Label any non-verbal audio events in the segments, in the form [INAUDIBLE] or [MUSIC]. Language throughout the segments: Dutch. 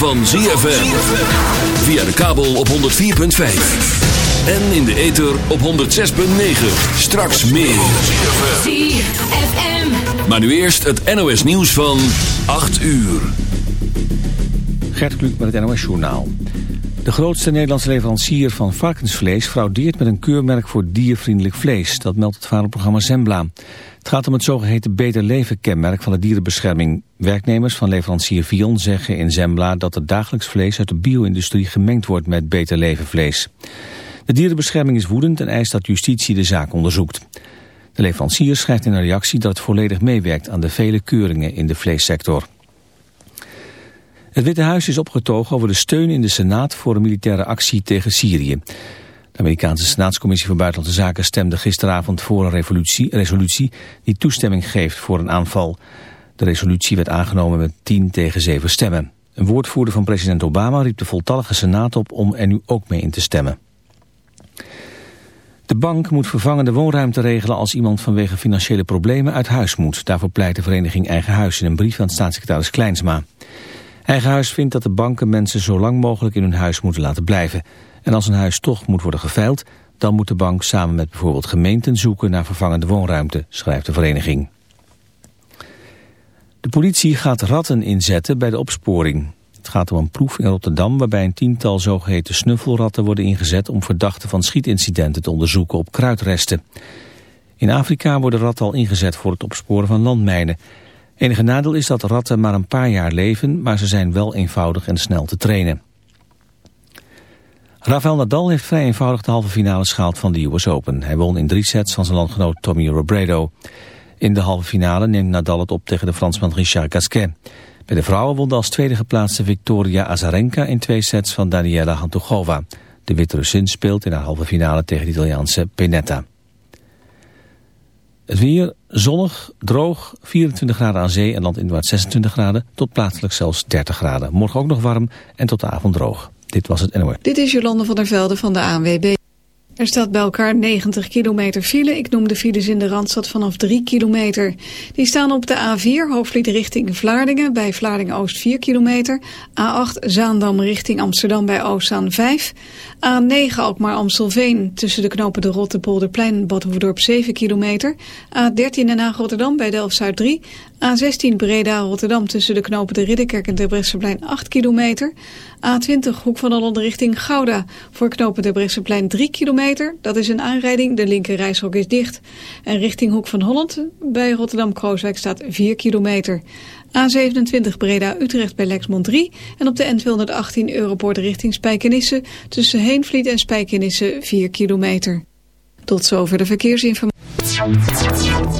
van ZFM. Via de kabel op 104.5. En in de ether op 106.9. Straks meer. ZFM. Maar nu eerst het NOS nieuws van 8 uur. Gert Kluk met het NOS Journaal. De grootste Nederlandse leverancier van varkensvlees fraudeert met een keurmerk voor diervriendelijk vlees. Dat meldt het vaderprogramma Zembla. Het gaat om het zogeheten Beter Leven kenmerk van de dierenbescherming. Werknemers van leverancier Vion zeggen in Zembla dat het dagelijks vlees uit de bio-industrie gemengd wordt met Beter Leven vlees. De dierenbescherming is woedend en eist dat justitie de zaak onderzoekt. De leverancier schrijft in een reactie dat het volledig meewerkt aan de vele keuringen in de vleessector. Het Witte Huis is opgetogen over de steun in de Senaat voor een militaire actie tegen Syrië. De Amerikaanse Senaatscommissie voor Buitenlandse Zaken stemde gisteravond voor een resolutie, resolutie die toestemming geeft voor een aanval. De resolutie werd aangenomen met 10 tegen 7 stemmen. Een woordvoerder van president Obama riep de voltallige Senaat op om er nu ook mee in te stemmen. De bank moet vervangende woonruimte regelen als iemand vanwege financiële problemen uit huis moet. Daarvoor pleit de vereniging Eigen Huis in een brief aan staatssecretaris Kleinsma. Eigen Huis vindt dat de banken mensen zo lang mogelijk in hun huis moeten laten blijven. En als een huis toch moet worden geveild, dan moet de bank samen met bijvoorbeeld gemeenten zoeken naar vervangende woonruimte, schrijft de vereniging. De politie gaat ratten inzetten bij de opsporing. Het gaat om een proef in Rotterdam waarbij een tiental zogeheten snuffelratten worden ingezet om verdachten van schietincidenten te onderzoeken op kruidresten. In Afrika worden ratten al ingezet voor het opsporen van landmijnen. Enige nadeel is dat ratten maar een paar jaar leven, maar ze zijn wel eenvoudig en snel te trainen. Rafael Nadal heeft vrij eenvoudig de halve finale schaald van de US Open. Hij won in drie sets van zijn landgenoot Tommy Robredo. In de halve finale neemt Nadal het op tegen de Fransman Richard Gasquet. Bij de vrouwen won de als tweede geplaatste Victoria Azarenka in twee sets van Daniela Hantugova. De Wit-Russin speelt in haar halve finale tegen de Italiaanse Penetta. Het weer zonnig, droog, 24 graden aan zee en landinwaarts 26 graden, tot plaatselijk zelfs 30 graden. Morgen ook nog warm en tot de avond droog. Dit was het NOR. Dit is Jolande van der Velde van de ANWB. Er staat bij elkaar 90 kilometer file. Ik noem de files in de Randstad vanaf 3 kilometer. Die staan op de A4 hoofdvliet richting Vlaardingen. Bij Vlaardingen-Oost 4 kilometer. A8 Zaandam richting Amsterdam bij Oostzaan 5. A9 Alkmaar-Amstelveen tussen de knopen de Rottepolderplein en Badhoevedorp 7 kilometer. A13 Den Haag-Rotterdam bij Delft-Zuid 3. A16 Breda-Rotterdam tussen de knopen de Ridderkerk en de Bresseplein 8 kilometer. A20 Hoek van Holland richting Gouda voor knopen de Bresseplein 3 kilometer. Dat is een aanrijding, de linker reishok is dicht. En richting Hoek van Holland bij Rotterdam-Krooswijk staat 4 kilometer. A27 Breda-Utrecht bij Lexmond 3 en op de N218 Europoort richting Spijkenisse tussen Heenvliet en Spijkenisse 4 kilometer. Tot zover de verkeersinformatie.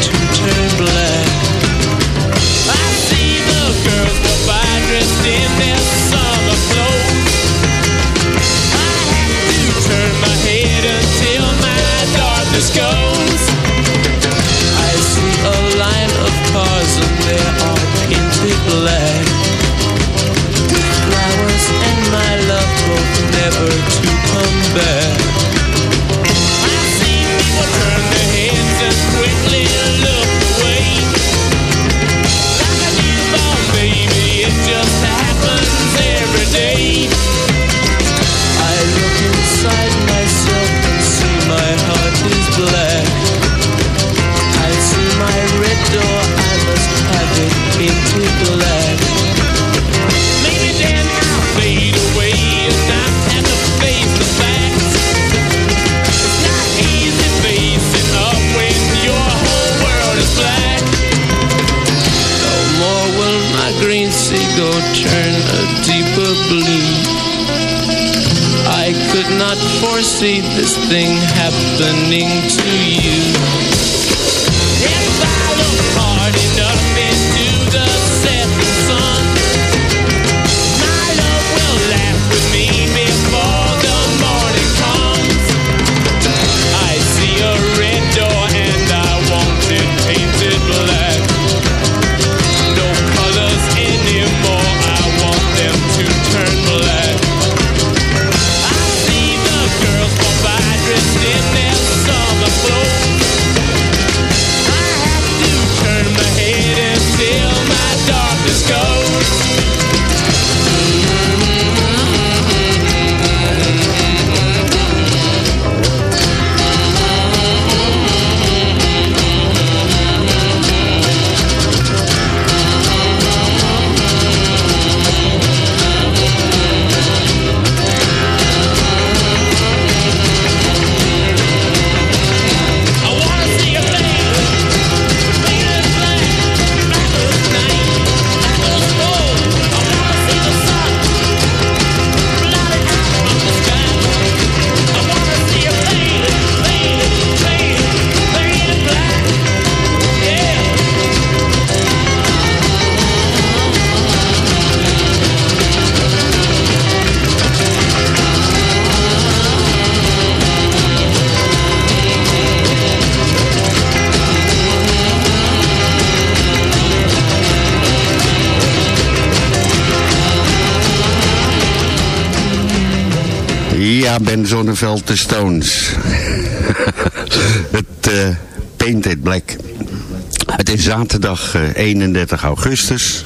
black. something happening. Zonneveld, de Stones. [LAUGHS] het eh Painted Black. Het is zaterdag eh, 31 augustus.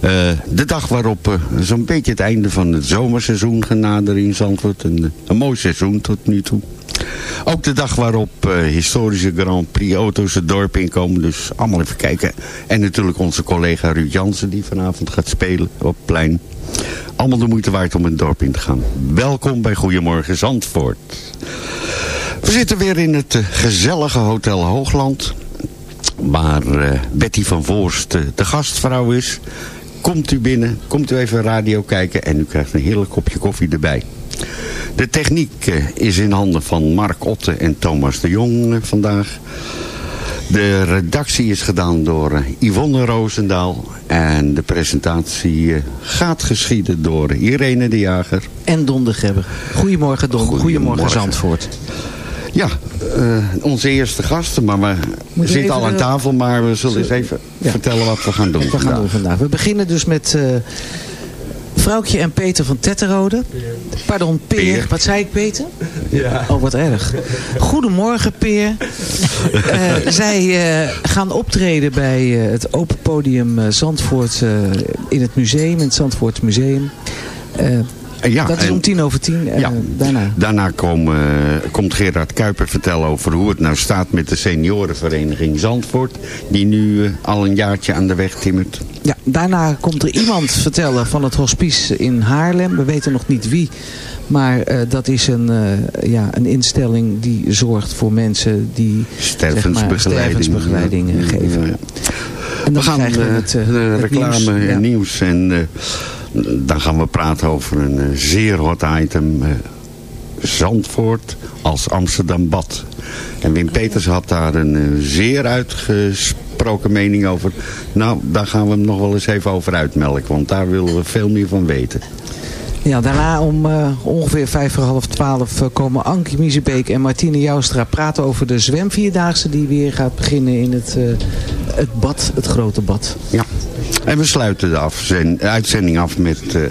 Eh, de dag waarop eh, zo'n beetje het einde van het zomerseizoen genaderd in Zandvoort. Een, een mooi seizoen tot nu toe. Ook de dag waarop eh, historische Grand Prix auto's het dorp inkomen. Dus allemaal even kijken. En natuurlijk onze collega Ruud Jansen die vanavond gaat spelen op plein. Allemaal de moeite waard om het dorp in te gaan. Welkom bij Goedemorgen Zandvoort. We zitten weer in het eh, gezellige Hotel Hoogland. Waar eh, Betty van Voorst eh, de gastvrouw is. Komt u binnen, komt u even radio kijken en u krijgt een heerlijk kopje koffie erbij. De techniek is in handen van Mark Otte en Thomas de Jong vandaag. De redactie is gedaan door eh, Yvonne Roosendaal. En de presentatie eh, gaat geschieden door Irene de Jager. En Don de Gebber. Goedemorgen Don, goedemorgen, Goedemorgen. Zandvoort. Ja, eh, onze eerste gasten. Maar we zitten al aan tafel, maar we zullen eens even Ja. vertellen wat we gaan doen We gaan vandaag. doen vandaag. We beginnen dus met Vrouwtje en Peter van Tetterode. Pardon, Peer. Peer. Wat zei ik, Peter? Ja. Oh, wat erg. Goedemorgen, Peer. [LAUGHS] Eh, zij eh, gaan optreden bij eh, het Open Podium Zandvoort in het museum, in het Zandvoort Museum. Eh, Ja, dat is om tien over tien. eh, Ja. Daarna. Daarna komen, eh, komt Gerard Kuiper vertellen over hoe het nou staat met de seniorenvereniging Zandvoort. Die nu al een jaartje aan de weg timmert. Ja, daarna komt er iemand vertellen van het hospice in Haarlem. We weten nog niet wie. Maar dat is een, ja, een instelling die zorgt voor mensen die Stervensbegeleiding. zeg maar, stervensbegeleiding Ja, geven. ja. En dan We gaan krijgen we het, de het reclame nieuws. en nieuws. En dan gaan we praten over een eh, zeer hot item. eh, Zandvoort als Amsterdam Bad. En Wim Peters had daar een eh, zeer uitgesproken mening over. Nou, daar gaan we hem nog wel eens even over uitmelken. Want daar willen we veel meer van weten. Ja, daarna om ongeveer vijf voor half twaalf komen Ankie Miezebeek en Martine Joustra praten over de zwemvierdaagse die weer gaat beginnen in het, het bad, het grote bad. Ja. En we sluiten de uitzending af met eh,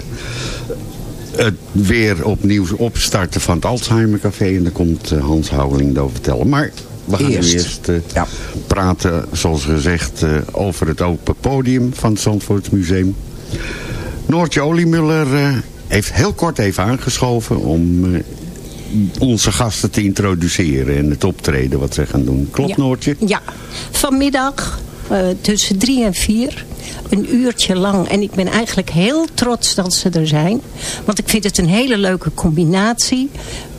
het weer opnieuw opstarten van het Alzheimer Café. En daar komt eh, Hans Houweling over vertellen. Maar we gaan Eerst. nu eerst eh, praten, zoals gezegd, eh, over het open podium van het Zandvoort Museum. Noortje Oliemuller eh, heeft heel kort even aangeschoven om onze gasten te introduceren en het optreden wat ze gaan doen. Klopt Ja. Noortje? Ja, vanmiddag eh, tussen drie en vier. Een uurtje lang. En ik ben eigenlijk heel trots dat ze er zijn. Want ik vind het een hele leuke combinatie.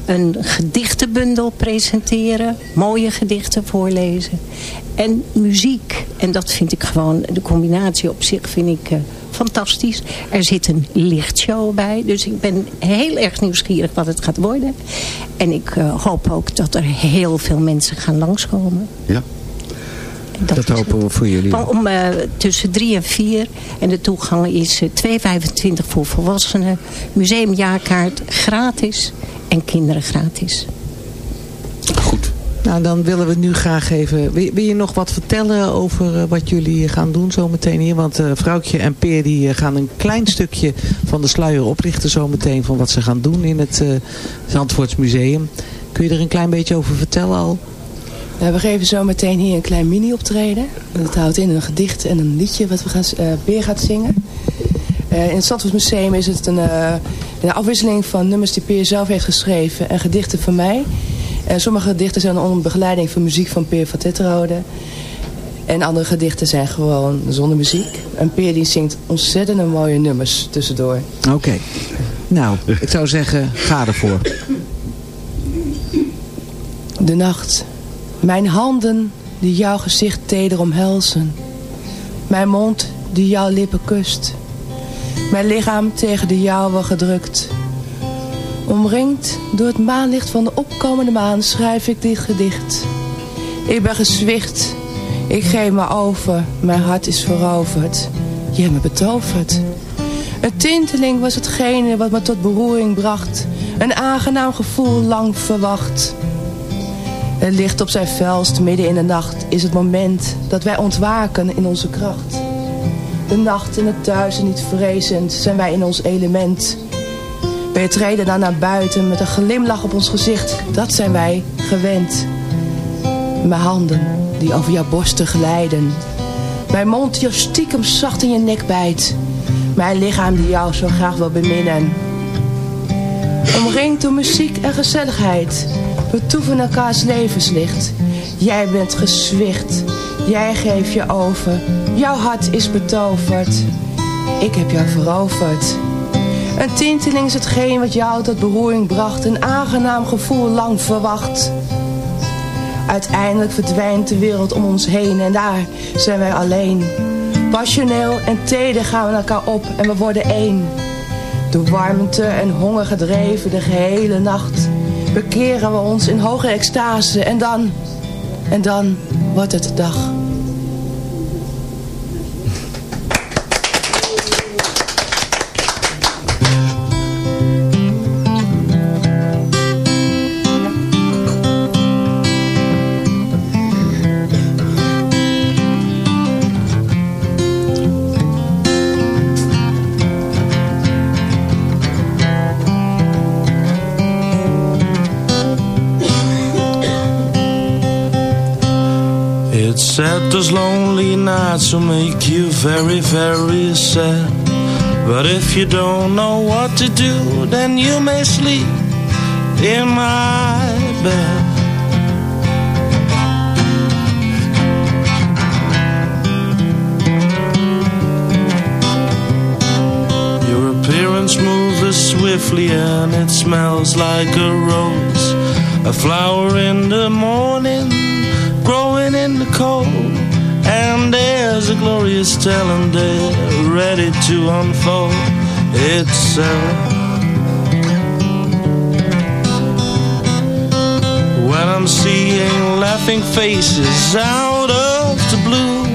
Een gedichtenbundel presenteren. Mooie gedichten voorlezen. En muziek. En dat vind ik gewoon, de combinatie op zich vind ik eh, fantastisch. Er zit een lichtshow bij. Dus ik ben heel erg nieuwsgierig wat het gaat worden. En ik eh, hoop ook dat er heel veel mensen gaan langskomen. Ja. Dat hopen we voor jullie. Om eh, tussen drie en vier. En de toegang is eh, 2,25 voor volwassenen. Museumjaarkaart gratis. En kinderen gratis. Goed. Nou, dan willen we nu graag even... Wil, wil je nog wat vertellen over eh, wat jullie gaan doen zometeen hier? Want eh Vrouwtje en Peer die eh, gaan een klein stukje van de sluier oplichten zometeen... van wat ze gaan doen in het eh Zandvoorts Museum. Kun je er een klein beetje over vertellen al? We geven zo meteen hier een klein mini-optreden. Dat houdt in een gedicht en een liedje wat we gaan, eh Peer gaat zingen. Eh, in het Zandvoortsmuseum is het een, eh, een afwisseling van nummers die Peer zelf heeft geschreven en gedichten van mij. En sommige gedichten zijn onder begeleiding van muziek van Peer van Tetterode. En andere gedichten zijn gewoon zonder muziek. En Peer die zingt ontzettend mooie nummers tussendoor. Oké. Nou, ik zou zeggen, ga ervoor. De nacht. Mijn handen die jouw gezicht teder omhelzen. Mijn mond die jouw lippen kust. Mijn lichaam tegen de jouwe gedrukt. Omringd door het maanlicht van de opkomende maan schrijf ik dit gedicht. Ik ben gezwicht. Ik geef me over. Mijn hart is veroverd. Je hebt me betoverd. Een tinteling was hetgene wat me tot beroering bracht. Een aangenaam gevoel lang verwacht. Het licht op zijn velst midden in de nacht is het moment dat wij ontwaken in onze kracht. De nacht en het duister niet vrezend zijn wij in ons element. Wij treden dan naar buiten met een glimlach op ons gezicht, dat zijn wij gewend. Mijn handen die over jouw borsten glijden. Mijn mond die jou stiekem zacht in je nek bijt. Mijn lichaam die jou zo graag wil beminnen. Omringd door muziek en gezelligheid. We toeven elkaars levenslicht. Jij bent gezwicht. Jij geeft je over. Jouw hart is betoverd. Ik heb jou veroverd. Een tinteling is hetgeen wat jou tot beroering bracht. Een aangenaam gevoel lang verwacht. Uiteindelijk verdwijnt de wereld om ons heen en daar zijn wij alleen. Passioneel en teder gaan we elkaar op en we worden één. Door warmte en honger gedreven de gehele nacht bekeren we ons in hoge extase en dan, en dan wordt het dag. Those lonely nights will make you very, very sad. But if you don't know what to do, then you may sleep in my bed. Your appearance moves swiftly and it smells like a rose. A flower in the morning, growing in the cold. There's a glorious talent there, ready to unfold itself. When I'm seeing laughing faces out of the blue,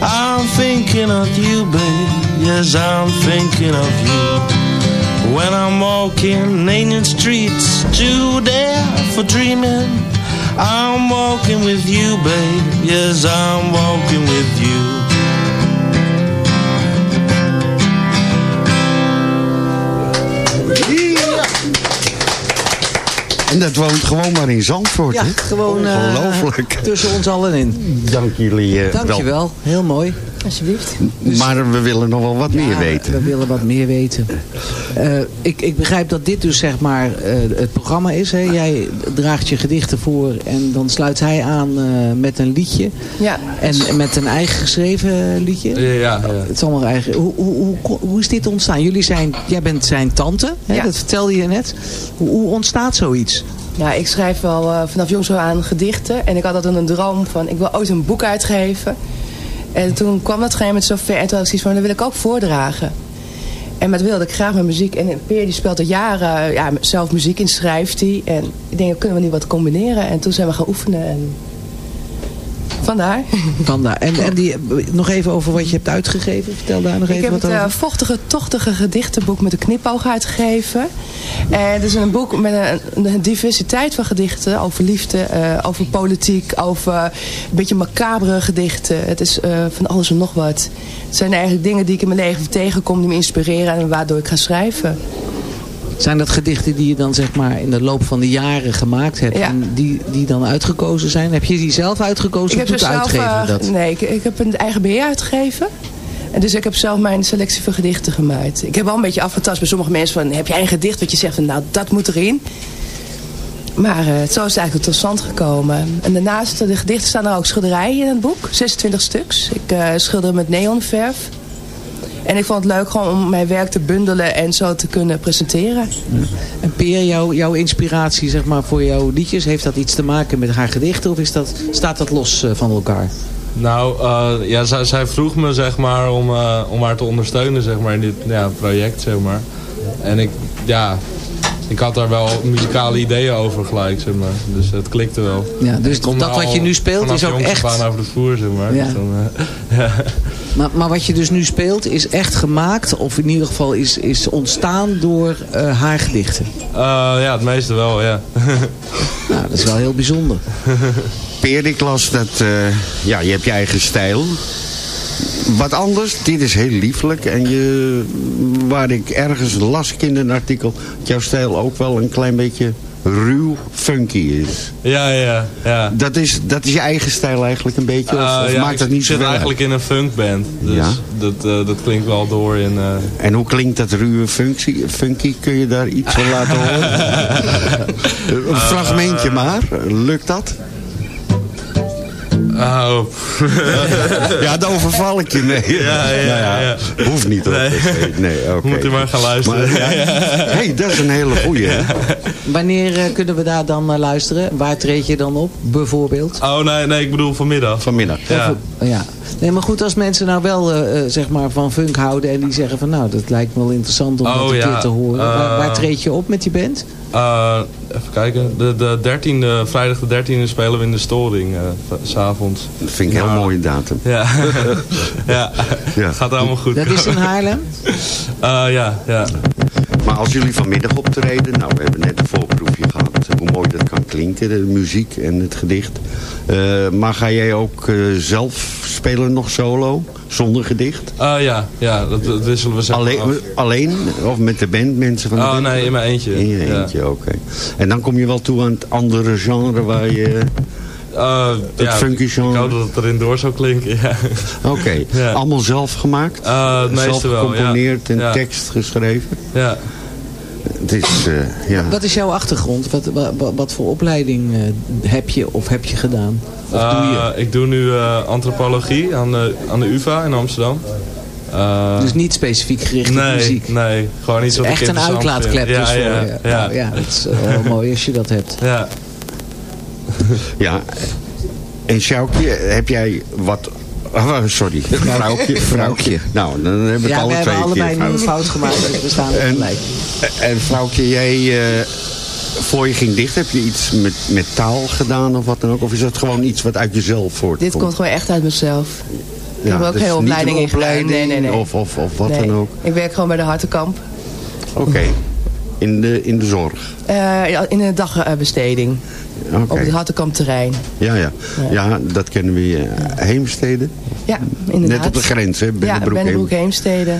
I'm thinking of you, babe. Yes, I'm thinking of you. When I'm walking ancient streets, too there for dreaming. I'm walking with you, babe. Yes, I'm walking with you. En dat woont gewoon maar in Zandvoort, Ja, hè? gewoon uh, tussen ons allen in. Dank jullie uh, wel. Dankjewel, heel mooi. Alsjeblieft. Maar we willen nog wel wat meer weten. We willen wat meer weten. Eh, ik, ik begrijp dat dit dus zeg maar eh, het programma is. Hè? Jij draagt je gedichten voor en dan sluit hij aan eh, met een liedje. Ja. En met een eigen geschreven liedje. Ja, ja. Het is allemaal eigen. Hoe, hoe, hoe, hoe is dit ontstaan? Jullie zijn, jij bent zijn tante, hè? Ja. dat vertelde je net. Hoe, hoe ontstaat zoiets? Ja, ik schrijf wel eh, vanaf jongs af aan gedichten. En ik had altijd een droom van, ik wil ooit een boek uitgeven. En toen kwam dat op een gegeven moment zo ver. En toen had ik zoiets van, dat wil ik ook voordragen. En dat wilde ik graag met muziek. En Peer die speelt al jaren ja, zelf muziek in, schrijft hij. En ik denk, kunnen we niet wat combineren? En toen zijn we gaan oefenen. En vandaar. Vandaar. En, en die, nog even over wat je hebt uitgegeven. Vertel daar nog Ik even heb wat het over. eh, vochtige, tochtige gedichtenboek met een knipoog uitgegeven. En het is een boek met een, een diversiteit van gedichten. Over liefde, eh, over politiek, over een beetje macabere gedichten. Het is eh, van alles en nog wat. Het zijn eigenlijk dingen die ik in mijn leven tegenkom, die me inspireren en waardoor ik ga schrijven. Zijn dat gedichten die je dan zeg maar in de loop van de jaren gemaakt hebt? Ja. En die, die dan uitgekozen zijn? Heb je die zelf uitgekozen Ik of heb doet uitgever eh, dat? nee, ik, ik heb een eigen beheer uitgegeven. En dus ik heb zelf mijn selectie van gedichten gemaakt. Ik heb wel een beetje afgetast bij sommige mensen van... heb jij een gedicht wat je zegt van nou dat moet erin? Maar eh, zo is het eigenlijk tot stand gekomen. En daarnaast, de gedichten staan er ook schilderijen in het boek. 26 stuks. Ik eh, schilder met neonverf. En ik vond het leuk gewoon om mijn werk te bundelen en zo te kunnen presenteren. En Peer, jouw, jouw inspiratie zeg maar, voor jouw liedjes, heeft dat iets te maken met haar gedichten? Of is dat, staat dat los eh, van elkaar? Nou, eh, ja, zij, zij vroeg me zeg maar om, eh, om haar te ondersteunen zeg maar, in dit ja, project. Zeg maar. En ik, ja, ik had daar wel muzikale ideeën over gelijk. Zeg maar. Dus het klikte wel. Ja, dus Ik dat wat je nu speelt is ook echt- aan over de vloer, zeg maar. Ja. Dus dan, eh, [LAUGHS] ja. Maar, maar wat je dus nu speelt is echt gemaakt, of in ieder geval is, is ontstaan door eh, haar gedichten. Eh, ja, het meeste wel, ja. [LAUGHS] Nou, dat is wel heel bijzonder. Peer, ik las dat, eh, ja, je hebt je eigen stijl. Wat anders, dit is heel lieflijk. En je, waar ik ergens las ik in een artikel, dat jouw stijl ook wel een klein beetje ruw funky is. Ja, ja, ja. Dat is, dat is je eigen stijl eigenlijk een beetje? Of, Eh, of ja, maakt ik dat niet zit zo eigenlijk in een funkband. Dus Ja. dat, eh, dat klinkt wel door in... eh, En hoe klinkt dat ruwe funky? funky? Kun je daar iets van laten horen? [LAUGHS] een fragmentje maar. Lukt dat? Oh. ja, daar overval ik je mee. Ja, ja, Nou ja. Hoeft niet hoor. Nee. nee oké. Moet u maar gaan luisteren. Maar, ja. hey, dat is een hele goeie. Hè? Wanneer eh, kunnen we daar dan naar luisteren? Waar treed je dan op, bijvoorbeeld? Oh, nee, nee, ik bedoel vanmiddag. Vanmiddag. Ja. Ja. Nee, maar goed, als mensen nou wel eh, eh, zeg maar van funk houden en die zeggen van nou, dat lijkt me wel interessant om Oh, dat een ja. keer te horen. waar, Eh, waar treed je op met die band? Even kijken. De, de 13e, vrijdag de 13e spelen we in de Storing. eh, s s'avonds. Dat vind ik een heel mooie datum. Ja. [LAUGHS] ja. Ja. Gaat allemaal goed. Dat is in Haarlem? Eh, ja, ja. Maar als jullie vanmiddag optreden, nou we hebben net een voorproefje gehad, hoe mooi dat kan klinken, de muziek en het gedicht. Eh, maar ga jij ook eh, zelf spelen nog solo, zonder gedicht? Eh, ja, ja, dat, dat wisselen we maar Alleen, af. alleen of met de band, mensen van de Oh, band? nee, in mijn eentje. In je Ja. eentje, oké. En dan kom je wel toe aan het andere genre waar je... Eh, Het ja, funky Ik genre. hoop dat het erin door zou klinken, ja. Oké, Ja. allemaal zelf gemaakt? Eh, meeste zelf wel, ja. gecomponeerd en tekst geschreven? Ja. Het is, eh, ja... Wat is jouw achtergrond? Wat, wat, wat voor opleiding eh, heb je of heb je gedaan? Of doe je? Eh, ik doe nu eh, antropologie aan de, aan de UvA in Amsterdam. Eh, Dus niet specifiek gericht op nee, muziek? Nee, gewoon iets wat ik Echt een interessant uitlaatklep vind. dus ja, voor ja, je. ja. Nou ja, dat is heel [LAUGHS] mooi als je dat hebt. Ja. Ja. En Sjoukje, heb jij wat... Oh, sorry, [LAUGHS] vrouwtje. [LAUGHS] vrouwtje. Nou, dan hebben we het Ja, alle we twee hebben allebei een fout. fout gemaakt, dus we staan En, gelijk. en vrouwtje, jij... eh, voor je ging dicht, heb je iets met, met taal gedaan of wat dan ook? Of is dat gewoon iets wat uit jezelf voortkomt? Dit komt gewoon echt uit mezelf. Ik heb er ook dus geen niet opleiding een in gedaan. opleiding Nee, nee, nee. Of, of, of wat Nee. dan ook? Ik werk gewoon bij de Hartenkamp. Oké. In de, in de zorg? Eh, ja, in een dagbesteding. Op het Hartenkampterrein. Ja, ja. ja, dat kennen we. eh, Heemstede? Ja, inderdaad. Net op de grens, hè? Ja, Bennebroek, Bennebroek Heemstede.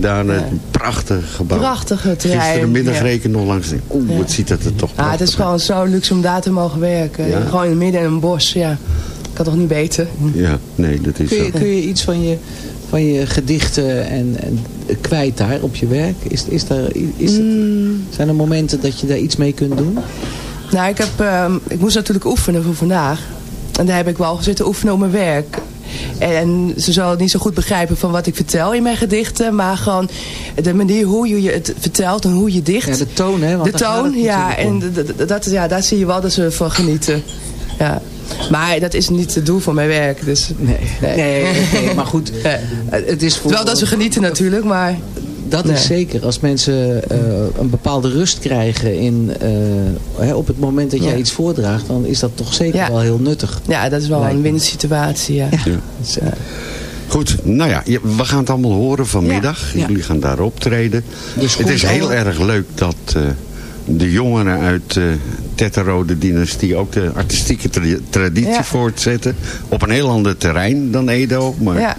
Daar een prachtig gebouw. Prachtige terrein. Gisterenmiddag ja. er nog langs. Oeh, Ja. wat ziet dat er toch Ah, het is gewoon zo luxe om daar te mogen werken. Ja. Gewoon in het midden in een bos, ja. Kan toch niet beter? Ja, nee, dat is Kun je, zo. kun je iets van je, van je gedichten en, en kwijt daar op je werk? Is, is daar, is het, zijn er momenten dat je daar iets mee kunt doen? Nou, ik, heb, ehm, ik moest natuurlijk oefenen voor vandaag. En daar heb ik wel zitten oefenen op mijn werk. En ze zal het niet zo goed begrijpen van wat ik vertel in mijn gedichten. Maar gewoon de manier hoe je het vertelt en hoe je dicht. Ja, de toon, hè? Want de toon, ja. En dat, ja, daar zie je wel dat ze van genieten. Ja. Maar dat is niet het doel van mijn werk. Dus, nee, nee, nee, maar goed. Het is voor, Wel dat ze genieten natuurlijk, maar... Dat Nee. is zeker. Als mensen eh, een bepaalde rust krijgen in, eh, hè, op het moment dat jij Ja. iets voordraagt, dan is dat toch zeker Ja. wel heel nuttig. Ja, dat is wel een winsituatie, ja. Dus, eh, Goed, nou ja, we gaan het allemaal horen vanmiddag. Ja. Jullie gaan daar optreden. Dus het is heel erg leuk dat eh, de jongeren uit eh Tetterode dynastie ook de artistieke tra- traditie Ja. voortzetten. Op een heel ander terrein dan Edo. Maar Ja.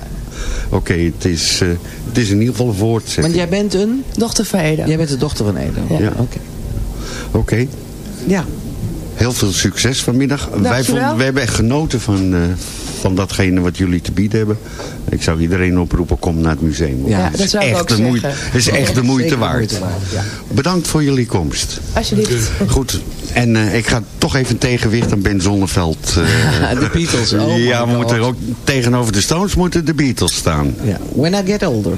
oké, het, is, eh, het is in ieder geval een voortzetting. Want jij bent een... Dochter van Eda. Jij bent de dochter van Edo. Ja. Oké. Oké. Ja. Heel veel succes vanmiddag. Wij vonden, we hebben echt genoten van, eh, van datgene wat jullie te bieden hebben. Ik zou iedereen oproepen, kom naar het museum. Ja, het dat is zou ik echt ook de moeite, zeggen. Het is echt de moeite waard. moeite waard, ja. Bedankt voor jullie komst. Alsjeblieft. Goed. En eh, ik ga toch even tegenwicht aan Ben Zonneveld. eh, [LAUGHS] De Beatles. Oh ja, we God. moeten ook tegenover de Stones moeten de Beatles staan. Ja. When I get older.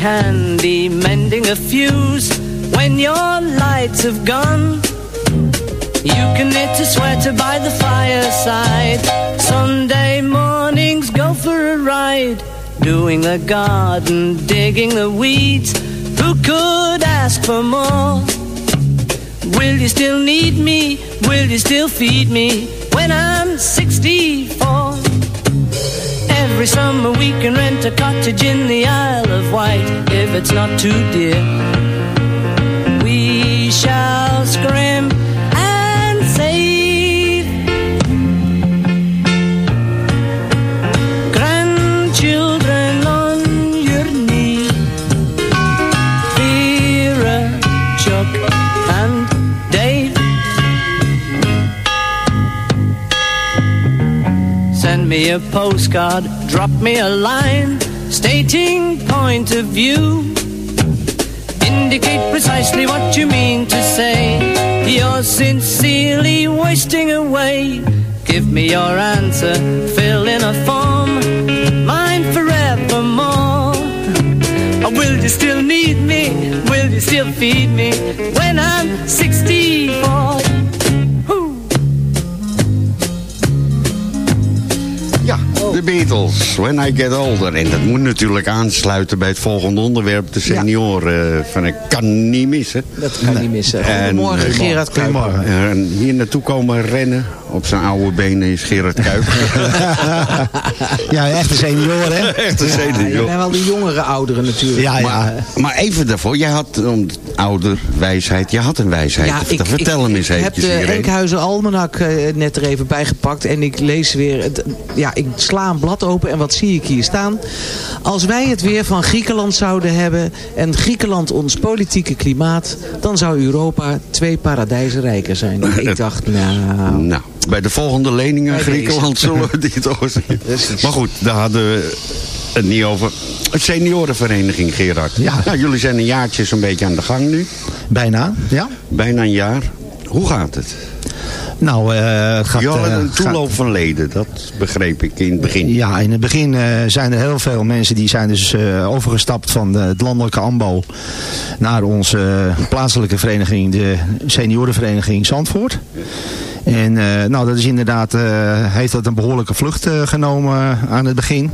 Handy mending a fuse when your lights have gone. You can knit a sweater by the fireside. Sunday mornings go for a ride. Doing the garden, digging the weeds. Who could ask for more? Will you still need me? Will you still feed me when I'm 64? Every summer we can rent a cottage in the Isle of Wight if it's not too dear. Postcard, drop me a line, stating point of view. Indicate precisely what you mean to say. You're sincerely wasting away. Give me your answer, fill in a form, mine forevermore. Or will you still need me? Will you still feed me when I'm 64? De Beatles, When I Get Older. En dat moet natuurlijk aansluiten bij het volgende onderwerp, de senioren. Van ik kan niet missen. Dat kan niet missen. En, Goedemorgen eh, Gerard Kuiper. En hier naartoe komen rennen op zijn oude benen is Gerard Kuip. [LAUGHS] ja, echte senior, hè? [LAUGHS] Echte Ja, je senior. bent wel de jongere ouderen natuurlijk. Ja, ja. Maar, maar even daarvoor, jij had om ouder, wijsheid, je had een wijsheid. ik, Vertel hem eens ik heb de. Enkhuizen Almanak eh, net er even bij gepakt. En ik lees weer... Het, ja, ik sla een blad open en wat zie ik hier staan? Als wij het weer van Griekenland zouden hebben... en Griekenland ons politieke klimaat... dan zou Europa twee paradijzen rijker zijn. [LAUGHS] Ik dacht, nou... Nou, bij de volgende leningen Bij Griekenland zullen we dit ook zien. Maar goed, daar hadden we het niet over. Het seniorenvereniging, Gerard. Ja. Nou, jullie zijn een jaartje zo'n beetje aan de gang nu. Bijna, ja. Bijna een jaar. Hoe gaat het? Nou, eh, het gaat... Je had eh, een gaat- toeloop van leden, dat begreep ik in het begin. Ja, in het begin eh, zijn er heel veel mensen die zijn dus eh, overgestapt van de, het landelijke AMBO naar onze plaatselijke vereniging, de seniorenvereniging Zandvoort. En eh, nou, dat is inderdaad, eh, heeft dat een behoorlijke vlucht eh, genomen aan het begin.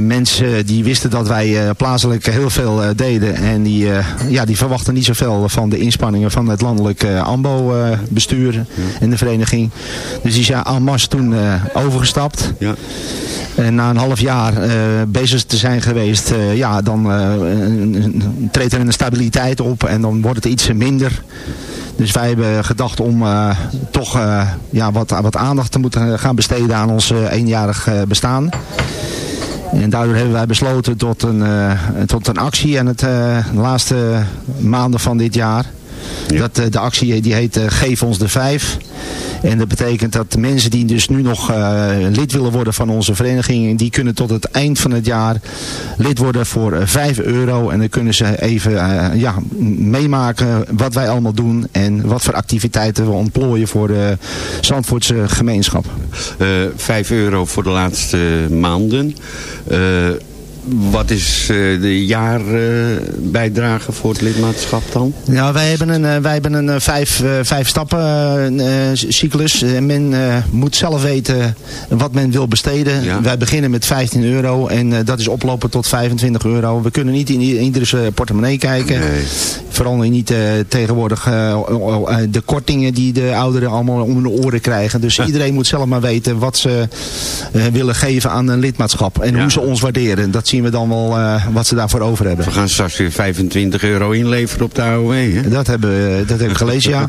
Mensen die wisten dat wij plaatselijk heel veel deden. En die, ja, die verwachten niet zoveel van de inspanningen van het landelijk AMBO-bestuur en de vereniging. Dus die zijn en masse toen overgestapt. Ja. En na een half jaar bezig te zijn geweest, ja, dan treedt er een stabiliteit op en dan wordt het iets minder. Dus wij hebben gedacht om eh, toch eh, ja, wat, wat aandacht te moeten gaan besteden aan ons eh, eenjarig bestaan. En daardoor hebben wij besloten tot een, tot een actie en het de laatste maanden van dit jaar. Dat, eh, de actie die heet eh, Geef ons de Vijf. En dat betekent dat mensen die dus nu nog eh, lid willen worden van onze vereniging, die kunnen tot het eind van het jaar lid worden voor eh, 5 euro. En dan kunnen ze even eh, ja, meemaken wat wij allemaal doen en wat voor activiteiten we ontplooien voor de Zandvoortse gemeenschap. Eh, Vijf euro voor de laatste maanden. Wat is eh, de jaarbijdrage voor het lidmaatschap dan? Ja, wij hebben een, eh, wij hebben een eh, vijf, vijf stappen cyclus. Men moet zelf weten wat men wil besteden. Ja. Wij beginnen met 15 euro en dat is oplopen tot 25 euro. We kunnen niet in i- ieders eh, portemonnee kijken. Vooral niet tegenwoordig de kortingen die de ouderen allemaal om hun oren krijgen. Dus iedereen moet zelf maar weten wat ze willen geven aan een lidmaatschap. En Ja. hoe ze ons waarderen. Dat zien we dan wel eh, wat ze daarvoor over hebben. We gaan straks weer 25 euro inleveren op de AOW, hè? Dat hebben, we- dat heb ik gelezen, ja.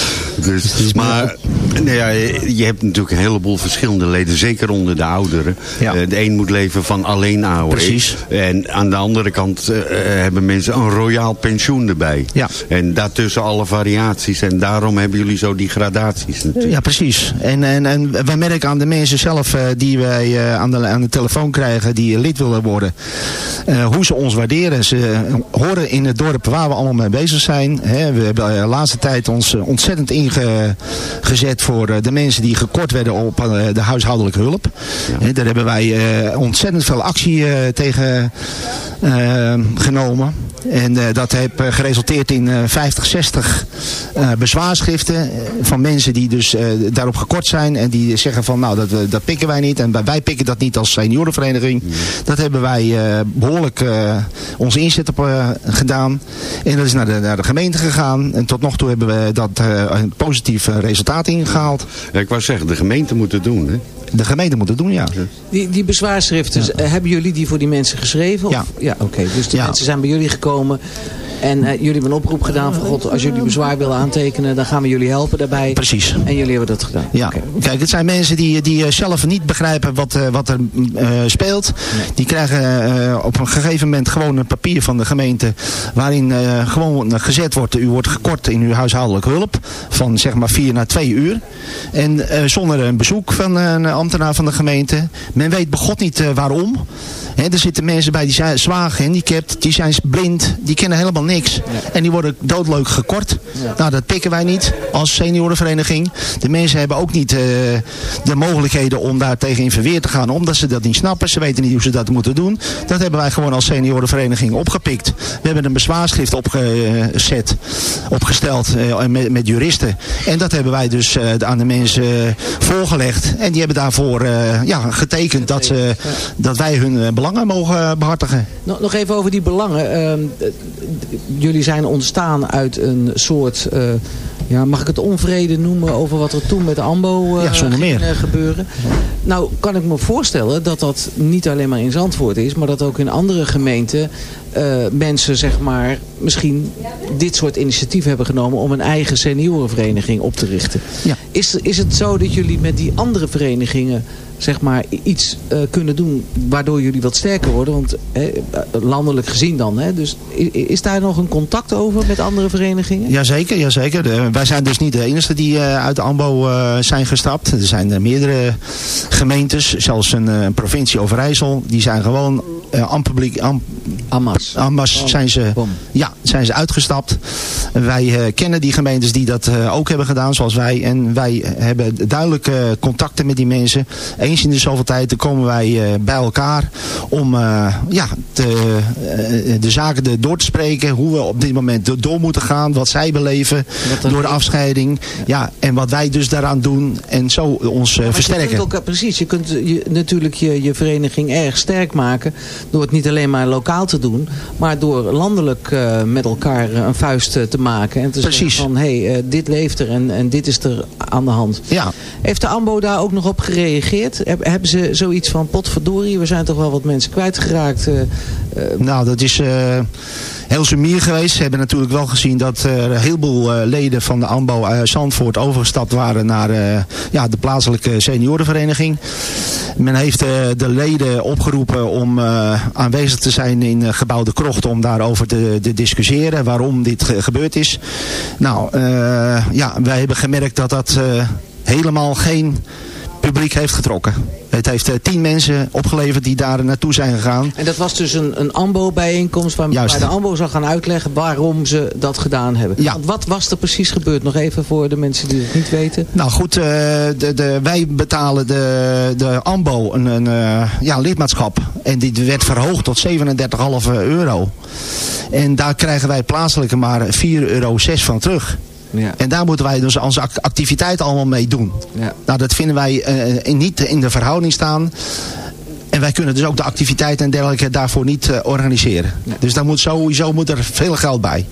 [LAUGHS] dus, maar nou ja, je hebt natuurlijk een heleboel verschillende leden, zeker onder de ouderen. Ja. Eh, de een moet leven van alleen AOW. Precies. En aan de andere kant eh, eh, hebben mensen een royaal pensioen erbij. Ja. En daartussen alle variaties. En daarom hebben jullie zo die gradaties natuurlijk. Ja, precies. En, en, en wij merken aan de mensen zelf die wij aan, de, aan de telefoon krijgen, die lid willen worden, hoe ze ons waarderen. Ze horen in het dorp waar we allemaal mee bezig zijn. Hè. We hebben de laatste tijd ons ontzettend ingezet voor eh, de mensen die gekort werden op eh, de huishoudelijke hulp. Hè, daar hebben wij eh, ontzettend veel actie tegen genomen. En dat heeft geresulteerd in eh, 50, 60 eh, bezwaarschriften van mensen die dus daarop gekort zijn. En die zeggen van nou dat, dat pikken wij niet. En wij- pikken dat niet als seniorenvereniging. Dat hebben wij eh, behoorlijk eh, onze inzet op gedaan. En dat is naar de, naar de gemeente gegaan. En tot nog toe hebben we dat een positief eh, ingehaald. Ja, ik wou zeggen, de gemeente moet het doen, hè? De gemeente moet het doen, ja. Die, die bezwaarschriften, eh, hebben jullie die voor die mensen geschreven? Of? Ja. Ja, oké. Dus de Ja. mensen zijn bij jullie gekomen en eh, jullie hebben een oproep gedaan van God, als jullie bezwaar willen aantekenen, dan gaan we jullie helpen daarbij. Precies. En jullie hebben dat gedaan. Ja, kijk, het zijn mensen die, die eh, zelf niet begrijpen wat, eh, wat er eh, speelt. Die krijgen op een gegeven moment gewoon een papier van de gemeente waarin gewoon gezet wordt, u wordt gekort in uw huishoudelijke hulp van zeg maar vier naar twee uur. En zonder een bezoek van een ambtenaar van de gemeente. Men weet begot niet waarom. Hè, er zitten mensen bij die zijn zwaar gehandicapt, die zijn blind, die kennen helemaal niks. En die worden doodleuk gekort. Nou, dat pikken wij niet als seniorenvereniging. De mensen hebben ook niet eh, de mogelijkheden om daar tegen in verweer te gaan, omdat ze dat niet snappen. Ze weten niet hoe ze dat moeten doen. Dat hebben wij gewoon als seniorenvereniging opgepikt. We hebben een bezwaarschrift opgezet, opgesteld eh, met, met juristen. En dat hebben wij dus eh, aan de mensen voorgelegd. En die hebben daarvoor ja, getekend dat, ze, dat wij hun belangen mogen behartigen. Nog, nog even over die belangen. Jullie zijn ontstaan uit een soort eh, Ja, mag ik het onvrede noemen over wat er toen met de AMBO eh, Ja, zonder ging, meer. eh, gebeuren? Nou, kan ik me voorstellen dat dat niet alleen maar in Zandvoort is, maar dat ook in andere gemeenten mensen zeg maar misschien dit soort initiatieven hebben genomen om een eigen seniorenvereniging op te richten. Ja. Is, is het zo dat jullie met die andere verenigingen zeg maar iets eh, kunnen doen waardoor jullie wat sterker worden? Want landelijk gezien dan, hè? Dus is daar nog een contact over met andere verenigingen? Jazeker, jazeker. De- wij zijn dus niet de enige die eh, uit de AMBO eh, zijn gestapt. Er zijn meerdere gemeentes, zelfs een provincie Overijssel. Die zijn gewoon publiek... Aan, Amas. Amas zijn ze, ja, zijn ze uitgestapt. Wij kennen die gemeentes die dat ook hebben gedaan, zoals wij. En wij hebben duidelijke contacten met die mensen. Eens in de zoveel tijd dan komen wij eh, bij elkaar om eh, ja, te, eh, de zaken door te spreken. Hoe we op dit moment do- door moeten gaan. Wat zij beleven door de afscheiding. Ja, en wat wij dus daaraan doen. En zo ons Want Je versterken. kunt ook, precies, je kunt je, natuurlijk je, je vereniging erg sterk maken door het niet alleen maar lokaal te doen, maar door landelijk met elkaar een vuist te maken. En te Precies. zeggen van, hé, hey, dit leeft er en, en dit is er aan de hand. Ja. Heeft de AMBO daar ook nog op gereageerd? Heb- hebben ze zoiets van, potverdorie, we zijn toch wel wat mensen kwijtgeraakt. eh, eh, Nou, dat is eh, heel sumier geweest. Ze hebben natuurlijk wel gezien dat er een heleboel leden van de AMBO Zandvoort overgestapt waren naar ja, de plaatselijke seniorenvereniging. Men heeft de leden opgeroepen om aanwezig te zijn in eh, gebouw De Krocht om daarover te, te discussiëren waarom dit ge- gebeurd is. Nou, ja, wij hebben gemerkt dat dat helemaal geen publiek heeft getrokken. Het heeft eh, tien mensen opgeleverd die daar naartoe zijn gegaan. En dat was dus een, een AMBO-bijeenkomst waar, de AMBO zou gaan uitleggen waarom ze dat gedaan hebben. Ja. Want wat was er precies gebeurd? Nog even voor de mensen die het niet weten. Nou goed, eh, de, de, wij betalen de, de AMBO een, een eh, ja, lidmaatschap. En die werd verhoogd tot 37,5 euro. En daar krijgen wij plaatselijke maar 4,06 euro van terug. Ja. En daar moeten wij dus onze act- activiteit allemaal mee doen. Ja. Nou, dat vinden wij eh, in- niet in de verhouding staan. En wij kunnen dus ook de activiteiten en dergelijke daarvoor niet eh, organiseren. Dus daar moet sowieso moet er veel geld bij.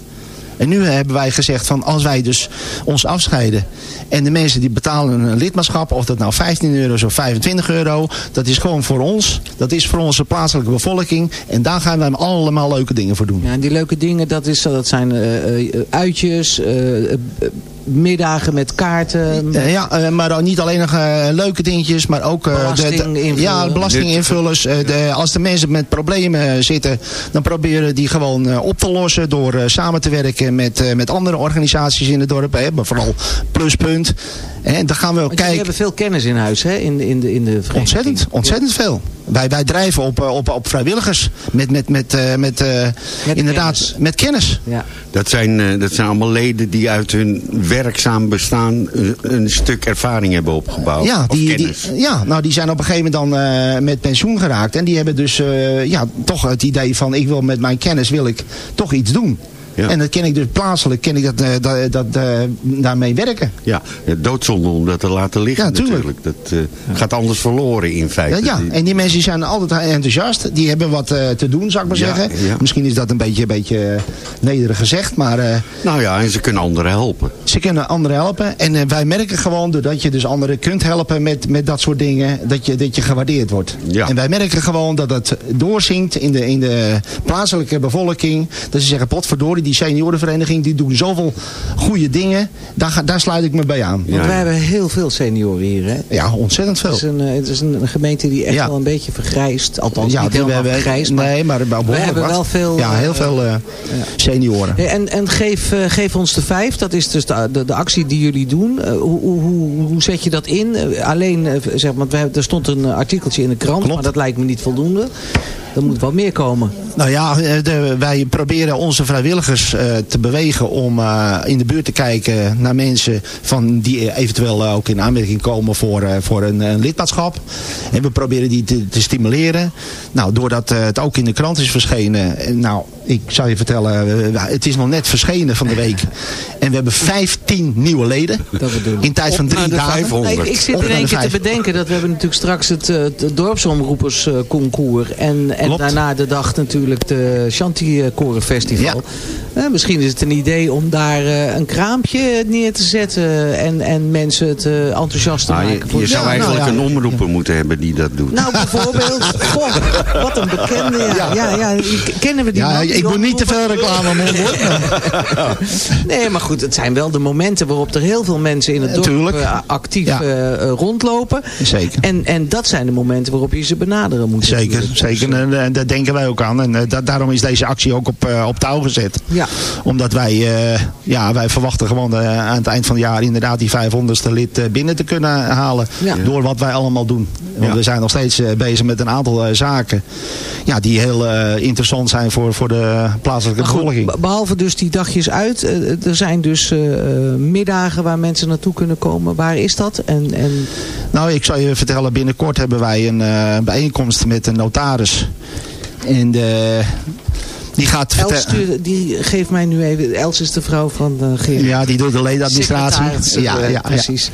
En nu hebben wij gezegd van als wij dus ons afscheiden en de mensen die betalen een lidmaatschap, of dat nou 15 euro of 25 euro, dat is gewoon voor ons. Dat is voor onze plaatselijke bevolking. En daar gaan wij allemaal leuke dingen voor doen. Ja, die leuke dingen, dat, is, dat zijn eh, eh, uitjes, eh, eh, middagen met kaarten. Ja, eh, maar dan niet alleen nog eh, leuke dingetjes, maar ook... eh, de- de, Belastinginvullen. ja, belastinginvullers. eh, de, als de mensen met problemen zitten, dan proberen die gewoon op te lossen door eh, samen te werken met, eh, met andere organisaties in het dorp. Hè, maar vooral Pluspunt. En dan gaan we ook jullie kijken... hebben veel kennis in huis, hè? In, de- in de, in de. Ontzettend, ontzettend veel. Wij, wij drijven op, op, op vrijwilligers. Met, met, met, eh, met, eh, inderdaad, met kennis. Ja. Dat zijn, eh, dat zijn allemaal leden die uit hun werkzaam bestaan eh, een stuk ervaring hebben opgebouwd. Ja, die, ja, nou die zijn op een gegeven moment dan eh, met pensioen geraakt. En die hebben dus eh, ja, toch het idee van ik wil met mijn kennis wil ik toch iets doen. En dat ken ik dus plaatselijk, ken ik dat, eh, dat, dat eh, daarmee werken. Ja, eh, doodzonde om dat te laten liggen Ja, tuurlijk. natuurlijk. Dat eh, gaat anders verloren in feite. Ja, ja, en die mensen zijn altijd enthousiast. Die hebben wat eh, te doen, zou ik maar zeggen. Misschien is dat een beetje, een beetje eh, nederig gezegd, maar... eh, Nou ja, en ze kunnen anderen helpen. Ze kunnen anderen helpen. En eh, wij merken gewoon, doordat je dus anderen kunt helpen met, met dat soort dingen, dat je, dat je gewaardeerd wordt. En wij merken gewoon dat het doorzinkt in de, in de plaatselijke bevolking. Dat ze zeggen, potverdorie, die seniorenvereniging, die doen zoveel goede dingen. Daar, ga- daar sluit ik me bij aan. Want wij hebben heel veel senioren hier, hè? Ja, ontzettend veel. Het is een, eh, het is een, een gemeente die echt Ja. wel een beetje vergrijst. Althans, Ja, niet die- helemaal we- vergrijst. Maar nee, maar we hebben wat. wel veel... Ja, heel eh, veel eh, senioren. En, en geef, geef ons de vijf, dat is dus de, de, de actie die jullie doen. Hoe, hoe, hoe, zet je dat in? Alleen, zeg maar, we hebben, er stond een artikeltje in de krant, maar dat lijkt me niet voldoende. Er moet wat meer komen. Nou ja, eh, de, wij proberen onze vrijwilligers eh, te bewegen om eh, in de buurt te kijken naar mensen van die eventueel ook in aanmerking komen voor, eh, voor een, een lidmaatschap. En we proberen die te, te stimuleren. Nou, doordat het ook in de krant is verschenen. nou, ik zou je vertellen, het is nog net verschenen van de week. En we hebben 15 nieuwe leden. In tijd van drie dagen. Nee, ik, ik zit in één de keer te bedenken dat we hebben natuurlijk straks het, eh, het dorpsomroepersconcours. En, en Klopt. daarna de dag natuurlijk de Shanti Koren Festival. Eh, misschien is het een idee om daar eh, een kraampje neer te zetten en, en mensen het eh, enthousiast te Nou, je, maken. voor je het- zou Ja, nou eigenlijk ja. een omroeper moeten hebben die dat doet. Nou, bijvoorbeeld. [LAUGHS] Goh, wat een bekende. Ja, ja. ja, Kennen we die Ja, man? ik moet niet te veel reclame maken. [LAUGHS] Nee, maar goed, het zijn wel de momenten waarop er heel veel mensen in het dorp actief rondlopen. Zeker. En, en dat zijn de momenten waarop je ze benaderen moet. Zeker, zeker. En eh, daar denken wij ook aan. En eh, da- daarom is deze actie ook op, eh, op touw gezet. Ja. Omdat wij, eh, ja, wij verwachten gewoon eh, aan het eind van het jaar inderdaad die 500ste lid eh, binnen te kunnen halen. Ja. Door wat wij allemaal doen. Want Ja. we zijn nog steeds eh, bezig met een aantal zaken. Ja, die heel eh, interessant zijn voor, voor de plaatselijke bevolking. be- behalve dus die dagjes uit, er zijn dus middagen waar mensen naartoe kunnen komen. Waar is dat? En, en Nou, ik zal je vertellen, binnenkort hebben wij een eh, bijeenkomst met een notaris. En de, die gaat Els vertellen... die geeft mij nu even... Els is de vrouw van uh, Gerard. Ja, die doet de ledenadministratie. Eh, Ja, ja, ja. precies.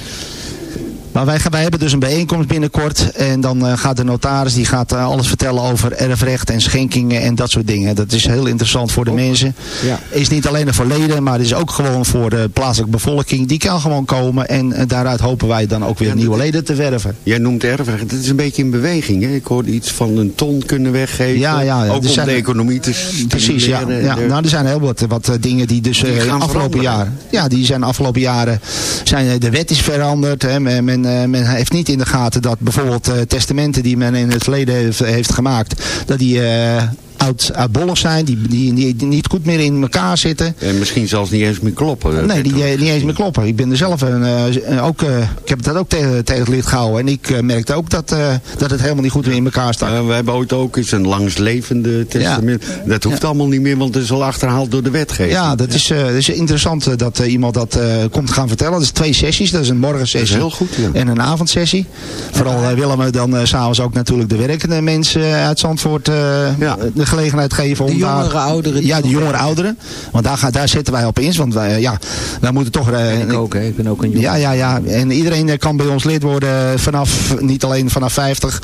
Maar wij, wij hebben dus een bijeenkomst binnenkort. En dan eh, gaat de notaris die gaat eh, alles vertellen over erfrecht en schenkingen en dat soort dingen. Dat is heel interessant voor de mensen. Ja. Is niet alleen voor leden, maar is ook gewoon voor de plaatselijke bevolking. Die kan gewoon komen en eh, daaruit hopen wij dan ook weer nieuwe leden te werven. Jij noemt erfrecht. Het is een beetje in beweging. Hè? Ik hoorde iets van een ton kunnen weggeven. Ja, ja, ja. Ook om zijn- de economie te. Precies, ja. ja. Nou, er zijn heel wat, wat dingen die dus Die afgelopen jaren... Ja, die zijn afgelopen jaren... Zijn, de wet is veranderd. Hè. Men, men, eh, men heeft niet in de gaten dat bijvoorbeeld eh, testamenten die men in het verleden heeft, heeft gemaakt... Dat die... eh, oud, oudbollig zijn, die, die, die, die niet goed meer in elkaar zitten. En misschien zelfs niet eens meer kloppen. Nee, die eh, niet eens meer kloppen. Ik ben er zelf een, eh, ook, eh, ik heb dat ook tegen, tegen het lid gehouden. En ik eh, merkte ook dat, eh, dat het helemaal niet goed meer in elkaar staat. We hebben ooit ook eens een langslevende testament. Dat hoeft allemaal niet meer, want het is al achterhaald door de wetgeving. Ja, dat is, eh, dat is interessant eh, dat eh, iemand dat eh, komt gaan vertellen. Dat is twee sessies. Dat is een morgensessie heel goed, ja. en een avondsessie. Vooral eh, willen we dan eh, s'avonds ook natuurlijk de werkende mensen eh, uit Zandvoort eh, de gelegenheid geven. Om De jongere daar, ouderen Ja, de jongere ouderen. Want daar, gaan, daar zetten wij op in. Want wij, eh, ja, wij moeten toch... eh, ik ook, hè. Ik ben ook een jongen. ja, ja, ja. En iedereen eh, kan bij ons lid worden vanaf, niet alleen vanaf 50.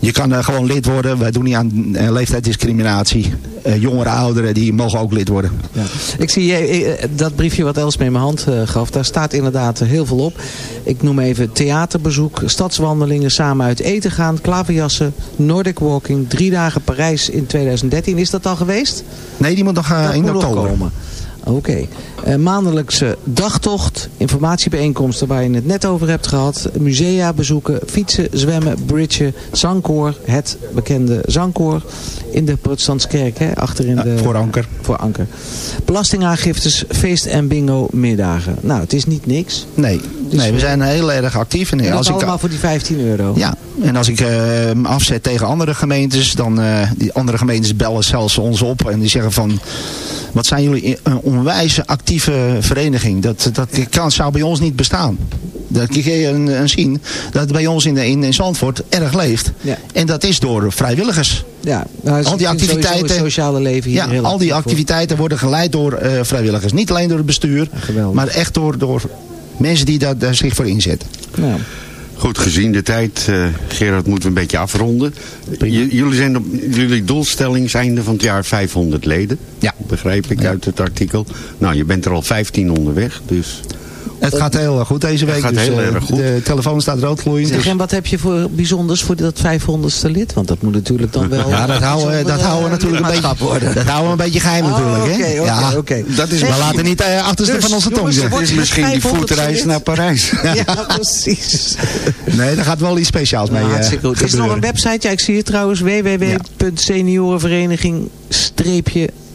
Je kan eh, gewoon lid worden. Wij doen niet aan eh, leeftijdsdiscriminatie. Eh, jongere ouderen, die mogen ook lid worden. Ja. Ik zie dat briefje wat Els me in mijn hand gaf. Daar staat inderdaad heel veel op. Ik noem even theaterbezoek, stadswandelingen, samen uit eten gaan, klaverjassen, Nordic walking, drie dagen Parijs in 2013. Is dat al geweest? Nee, die moet nog in oktober. komen. Oké. Eh, maandelijkse dagtocht, informatiebijeenkomsten waar je het net over hebt gehad. Musea bezoeken, fietsen, zwemmen, bridgen, zangkoor. Het bekende zangkoor in de Protestantskerk, hè, achter in de... voor Anker. Voor Anker. Belastingaangiftes, feest- en bingo middagen. Nou, het is niet niks. Nee, nee we zijn heel erg actief. En als ik, allemaal voor die 15 euro. ja, en als ik eh, hem afzet tegen andere gemeentes, dan uh, die andere gemeentes bellen zelfs ons op en die zeggen van, wat zijn jullie een onwijs actieve vereniging. Dat, dat kan, zou bij ons niet bestaan. Dat kun je een, een zien dat het bij ons in, in, in Zandvoort erg leeft. Ja. En dat is door vrijwilligers. Ja, nou, al die activiteiten, het sociale leven hier ja, al die activiteiten worden geleid door uh, vrijwilligers. Niet alleen door het bestuur, maar echt door, door mensen die daar, daar zich voor inzetten. Ja. Goed, gezien de tijd, uh, Gerard, moeten we een beetje afronden. J jullie zijn op jullie doelstelling is einde van het jaar 500 leden. Ja. Begrijp ik ja. uit het artikel. Nou, je bent er al 15 onderweg, dus... Het gaat heel goed deze week. Het gaat dus, heel uh, erg goed. De telefoon staat roodgloeiend. Zeg, Dus... en wat heb je voor bijzonders voor dat 500ste lid? Want dat moet natuurlijk dan wel... Ja, dat houden, dat houden we natuurlijk een beetje, worden. dat houden we een beetje geheim Oh, natuurlijk. oké, hè? oké, ja, oké. Dat is, we laten niet uh, achterste Dus, van onze tong zeggen. wordt is misschien die 500 voetreis naar Parijs. [LAUGHS] Ja, precies. Nee, daar gaat wel iets speciaals mee Nou, hartstikke goed. Is er nog een website? Ja, ik zie het trouwens.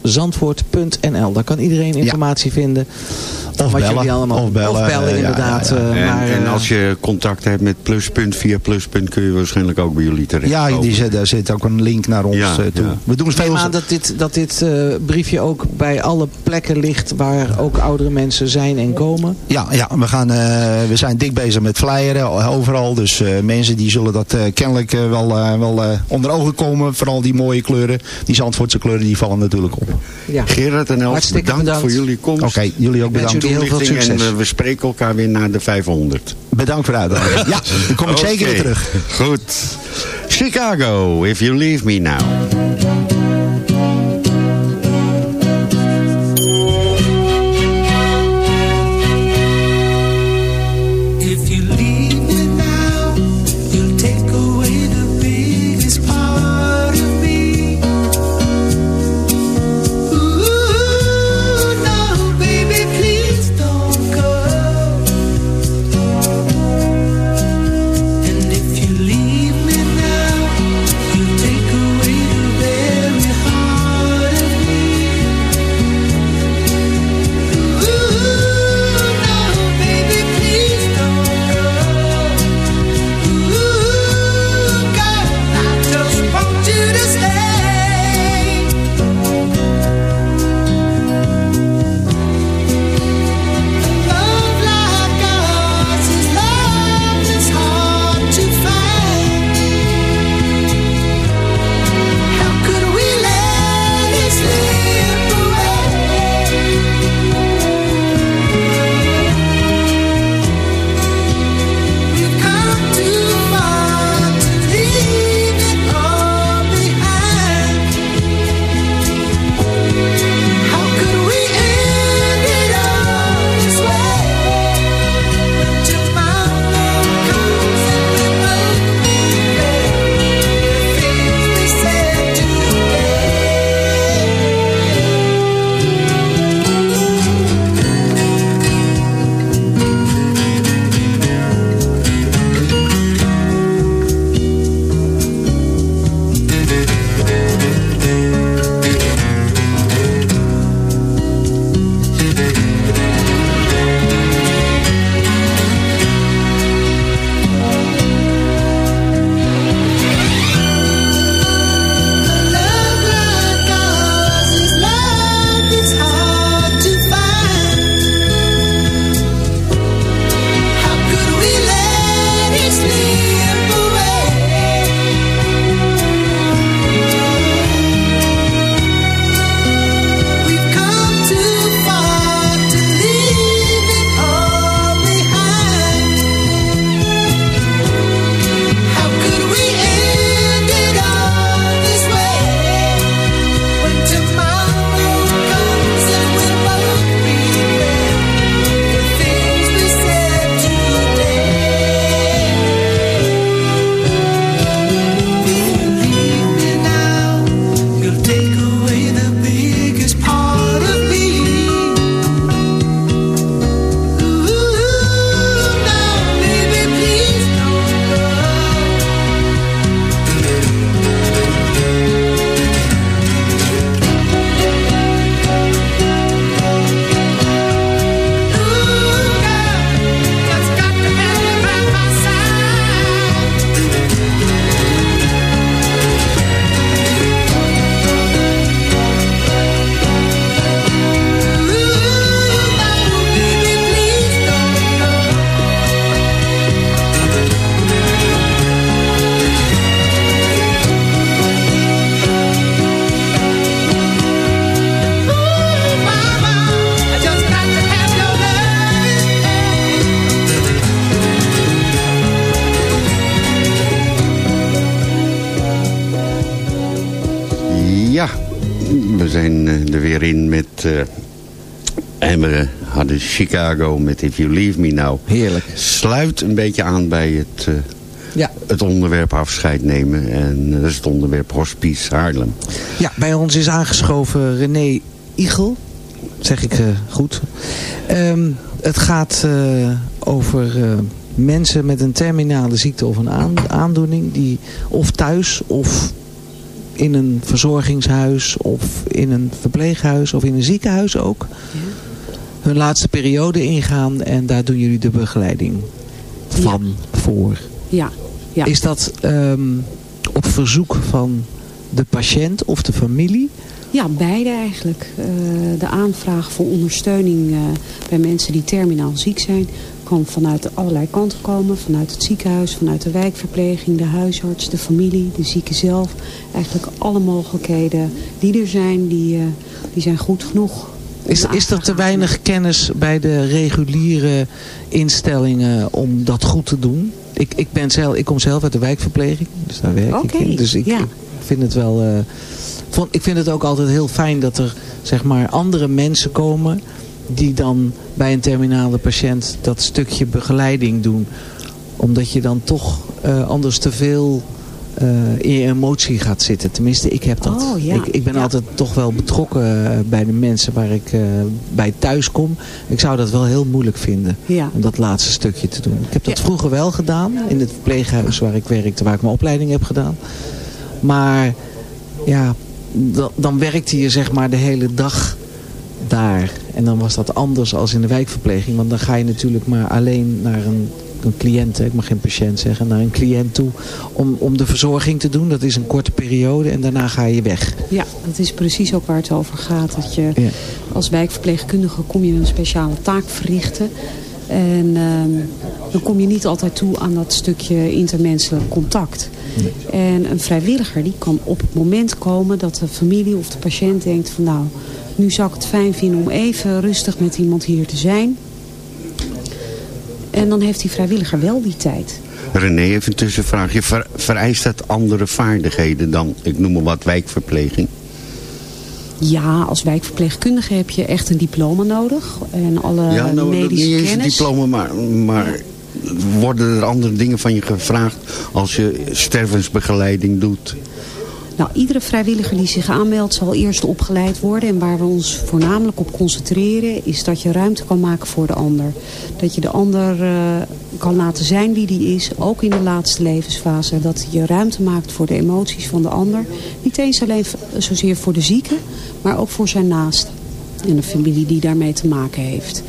www.seniorenvereniging-zandvoort.nl Daar kan iedereen informatie ja. vinden. Of wat bellen. Jullie allemaal, of bellen. Of bellen inderdaad. Ja, ja, en, maar, en uh, als je contact hebt met Pluspunt, via Pluspunt kun je waarschijnlijk ook bij jullie terecht. Ja, die zit, daar zit ook een link naar ons ja, uh, toe. Ja. We doen Ik neem veel... aan dat dit, dat dit uh, briefje ook bij alle plekken ligt waar ook oudere mensen zijn en komen. Ja, ja we, gaan, uh, we zijn dik bezig met flyeren overal. Dus uh, mensen die zullen dat kennelijk wel, wel onder ogen komen. Vooral die mooie kleuren, die Zandvoortse kleuren, die vallen natuurlijk op. Ja. Gerard en Els, bedankt, bedankt, voor jullie komst. Oké, okay, jullie ook bedankt. Jullie heel veel succes. En we spreken elkaar weer na de 500. Bedankt voor de uitnodiging. ja, [LAUGHS] dan kom ik okay. zeker weer terug. Goed. Chicago, if you leave me now. Chicago met If You Leave Me Now. Heerlijk. Sluit een beetje aan bij het, eh, Ja. het onderwerp afscheid nemen. En eh, dat is het onderwerp Hospice Haarlem. Ja, bij ons is aangeschoven René Igel. Zeg ik eh, goed. Ehm, het gaat over mensen met een terminale ziekte of een aan- aandoening. Die of thuis of in een verzorgingshuis of in een verpleeghuis of in een ziekenhuis ook. Hun laatste periode ingaan en daar doen jullie de begeleiding van voor. Ja, ja. Is dat ehm, op verzoek van de patiënt of de familie? Ja, beide eigenlijk. Eh, de aanvraag voor ondersteuning eh, bij mensen die terminaal ziek zijn... kan vanuit allerlei kanten komen. Vanuit het ziekenhuis, vanuit de wijkverpleging, de huisarts, de familie, de zieke zelf. Eigenlijk alle mogelijkheden die er zijn, die, eh, die zijn goed genoeg. Is, is er te weinig kennis bij de reguliere instellingen om dat goed te doen? Ik, ik, ben zelf, ik kom zelf uit de wijkverpleging, dus daar werk Oké, ik in. Dus ik, ja. ik vind het wel... eh, vond, ik vind het ook altijd heel fijn dat er zeg maar, andere mensen komen... die dan bij een terminale patiënt dat stukje begeleiding doen. Omdat je dan toch eh, anders te veel eh, in je emotie gaat zitten. Tenminste, ik heb dat. Oh, ja. ik, ik ben Ja. altijd toch wel betrokken eh, bij de mensen waar ik eh, bij thuis kom. Ik zou dat wel heel moeilijk vinden. Ja. Om dat laatste stukje te doen. Ik heb dat vroeger wel gedaan. In het verpleeghuis waar ik werkte. Waar ik mijn opleiding heb gedaan. Maar ja, dan, dan werkte je zeg maar de hele dag daar. En dan was dat anders als in de wijkverpleging. Want dan ga je natuurlijk maar alleen naar een, een cliënt, ik mag geen patiënt zeggen, naar een cliënt toe om, om de verzorging te doen. Dat is een korte periode en daarna ga je weg. Ja, dat is precies ook waar het over gaat. Dat je Ja. als wijkverpleegkundige kom je een speciale taak verrichten. En ehm, dan kom je niet altijd toe aan dat stukje intermenselijk contact. En een vrijwilliger die kan op het moment komen dat de familie of de patiënt denkt van nou, nu zou ik het fijn vinden om even rustig met iemand hier te zijn. En dan heeft die vrijwilliger wel die tijd. René, even een tussenvraagje. Ver, vereist dat andere vaardigheden dan, ik noem maar wat, wijkverpleging? Ja, als wijkverpleegkundige heb je echt een diploma nodig. En alle ja, nou, medische niet eens een diploma, maar, maar worden er andere dingen van je gevraagd als je stervensbegeleiding doet? Nou, iedere vrijwilliger die zich aanmeldt zal eerst opgeleid worden. En waar we ons voornamelijk op concentreren is dat je ruimte kan maken voor de ander. Dat je de ander eh, kan laten zijn wie die is, ook in de laatste levensfase. Dat je ruimte maakt voor de emoties van de ander. Niet eens alleen zozeer voor de zieke, maar ook voor zijn naasten. En de familie die daarmee te maken heeft.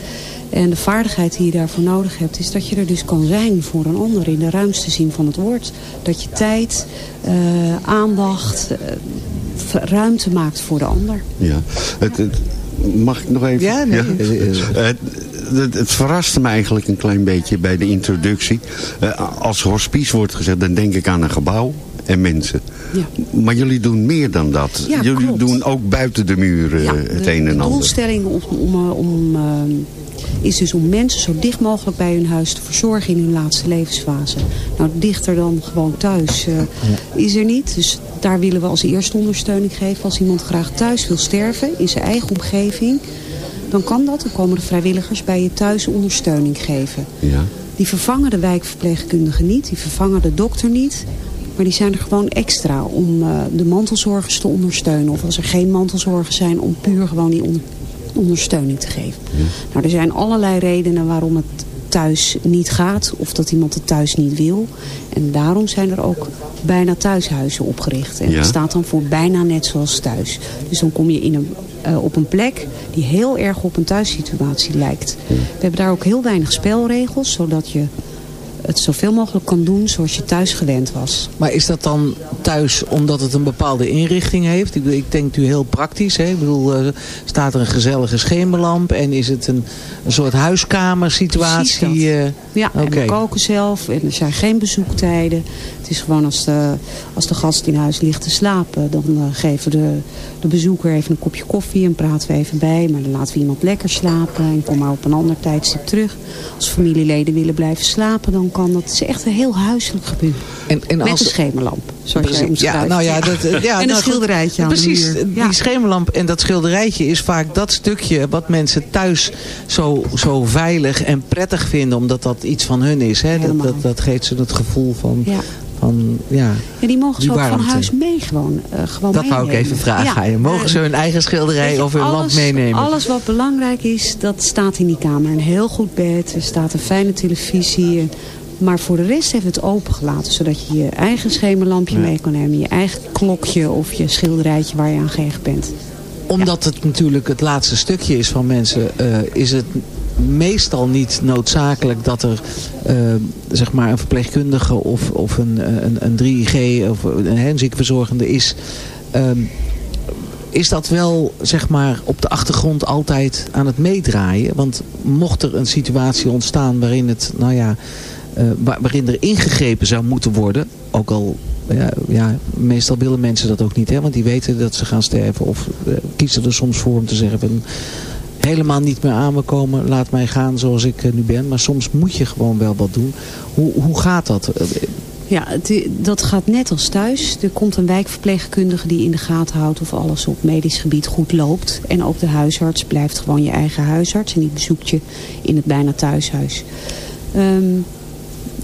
En de vaardigheid die je daarvoor nodig hebt, is dat je er dus kan zijn voor een ander in de ruimste zin van het woord. Dat je tijd, eh, aandacht, eh, ruimte maakt voor de ander. Ja. Het, het- mag ik nog even? Ja, nee. Het, het, het verraste me eigenlijk een klein beetje bij de introductie. Eh, als hospice wordt gezegd, dan denk ik aan een gebouw en mensen. Ja. Maar jullie doen meer dan dat. Ja, jullie klopt. doen ook buiten de muren Ja, het de, een en de ander. doelstelling om, om, eh, om, eh, is dus om mensen zo dicht mogelijk bij hun huis te verzorgen in hun laatste levensfase. Nou, dichter dan gewoon thuis eh, is er niet. Dus daar willen we als eerste ondersteuning geven. Als iemand graag thuis wil sterven in zijn eigen omgeving, dan kan dat. Dan komen de vrijwilligers bij je thuis ondersteuning geven. Ja. Die vervangen de wijkverpleegkundige niet, die vervangen de dokter niet. Maar die zijn er gewoon extra om eh, de mantelzorgers te ondersteunen. Of als er geen mantelzorgers zijn, om puur gewoon die on- ondersteuning te geven. Nou, er zijn allerlei redenen waarom het thuis niet gaat. Of dat iemand het thuis niet wil. En daarom zijn er ook bijna thuishuizen opgericht. En Ja. dat staat dan voor bijna net zoals thuis. Dus dan kom je in een, eh, op een plek die heel erg op een thuissituatie lijkt. We hebben daar ook heel weinig spelregels, zodat je het zoveel mogelijk kan doen zoals je thuis gewend was. Maar is dat dan thuis omdat het een bepaalde inrichting heeft? Ik, bedoel, ik denk nu heel praktisch. Hè? Ik bedoel, eh, staat er een gezellige schemerlamp en is het een, een soort huiskamersituatie? Eh, Ja, en Oké. we koken zelf en er zijn geen bezoektijden. Het is gewoon als de, als de gast in huis ligt te slapen, dan eh, geven de, de bezoeker even een kopje koffie en praten we even bij. Maar dan laten we iemand lekker slapen en kom maar op een ander tijdstip terug. Als familieleden willen blijven slapen, dan kan dat. Is echt een heel huiselijk gebeuren. En, en Met als- een schemerlamp, zoals jij Precies. omschrijft. Ja, nou ja, dat, eh, [LAUGHS] ja, en een nou schilderijtje aan Precies, de muur. die schemerlamp en dat schilderijtje is vaak dat stukje wat mensen thuis zo, zo veilig en prettig vinden. Omdat dat iets van hun is. Hè? Dat, dat, dat geeft ze het gevoel van, Ja. van ja, Ja, die mogen ze ook van huis mee gewoon, eh, gewoon Dat wou ik even vragen. Mogen ze hun eigen schilderij of hun lamp meenemen? Alles wat belangrijk is, dat staat in die kamer. Een heel goed bed, er staat een fijne televisie. Maar voor de rest we het opengelaten. Zodat je je eigen schemerlampje mee kan nemen. Je eigen klokje of je schilderijtje waar je aan gehecht bent. Omdat het natuurlijk het laatste stukje is van mensen, eh, is het meestal niet noodzakelijk dat er eh, zeg maar een verpleegkundige of, of een, eh, een, een 3G of een, een ziekenverzorgende is. Ehm, is dat wel zeg maar op de achtergrond altijd aan het meedraaien? Want mocht er een situatie ontstaan waarin het, nou ja, waarin er ingegrepen zou moeten worden, ook al ja, ja, meestal willen mensen dat ook niet, hè, want die weten dat ze gaan sterven of eh, kiezen er soms voor om te zeggen van, helemaal niet meer aan me komen. Laat mij gaan zoals ik eh, nu ben. Maar soms moet je gewoon wel wat doen. Hoe, hoe gaat dat? Eh, Ja, dat gaat net als thuis. Er komt een wijkverpleegkundige die in de gaten houdt of alles op medisch gebied goed loopt. En ook de huisarts blijft gewoon je eigen huisarts en die bezoekt je in het bijna thuishuis. Ehm,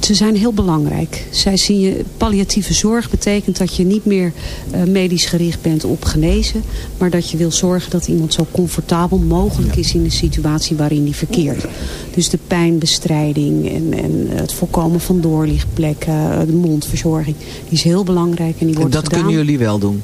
ze zijn heel belangrijk. Zij zien je, palliatieve zorg betekent dat je niet meer eh, medisch gericht bent op genezen. Maar dat je wil zorgen dat iemand zo comfortabel mogelijk is in de situatie waarin die verkeert. Dus de pijnbestrijding en, en het voorkomen van doorlichtplekken, eh, de mondverzorging. Die is heel belangrijk en die En wordt dat gedaan. kunnen jullie wel doen.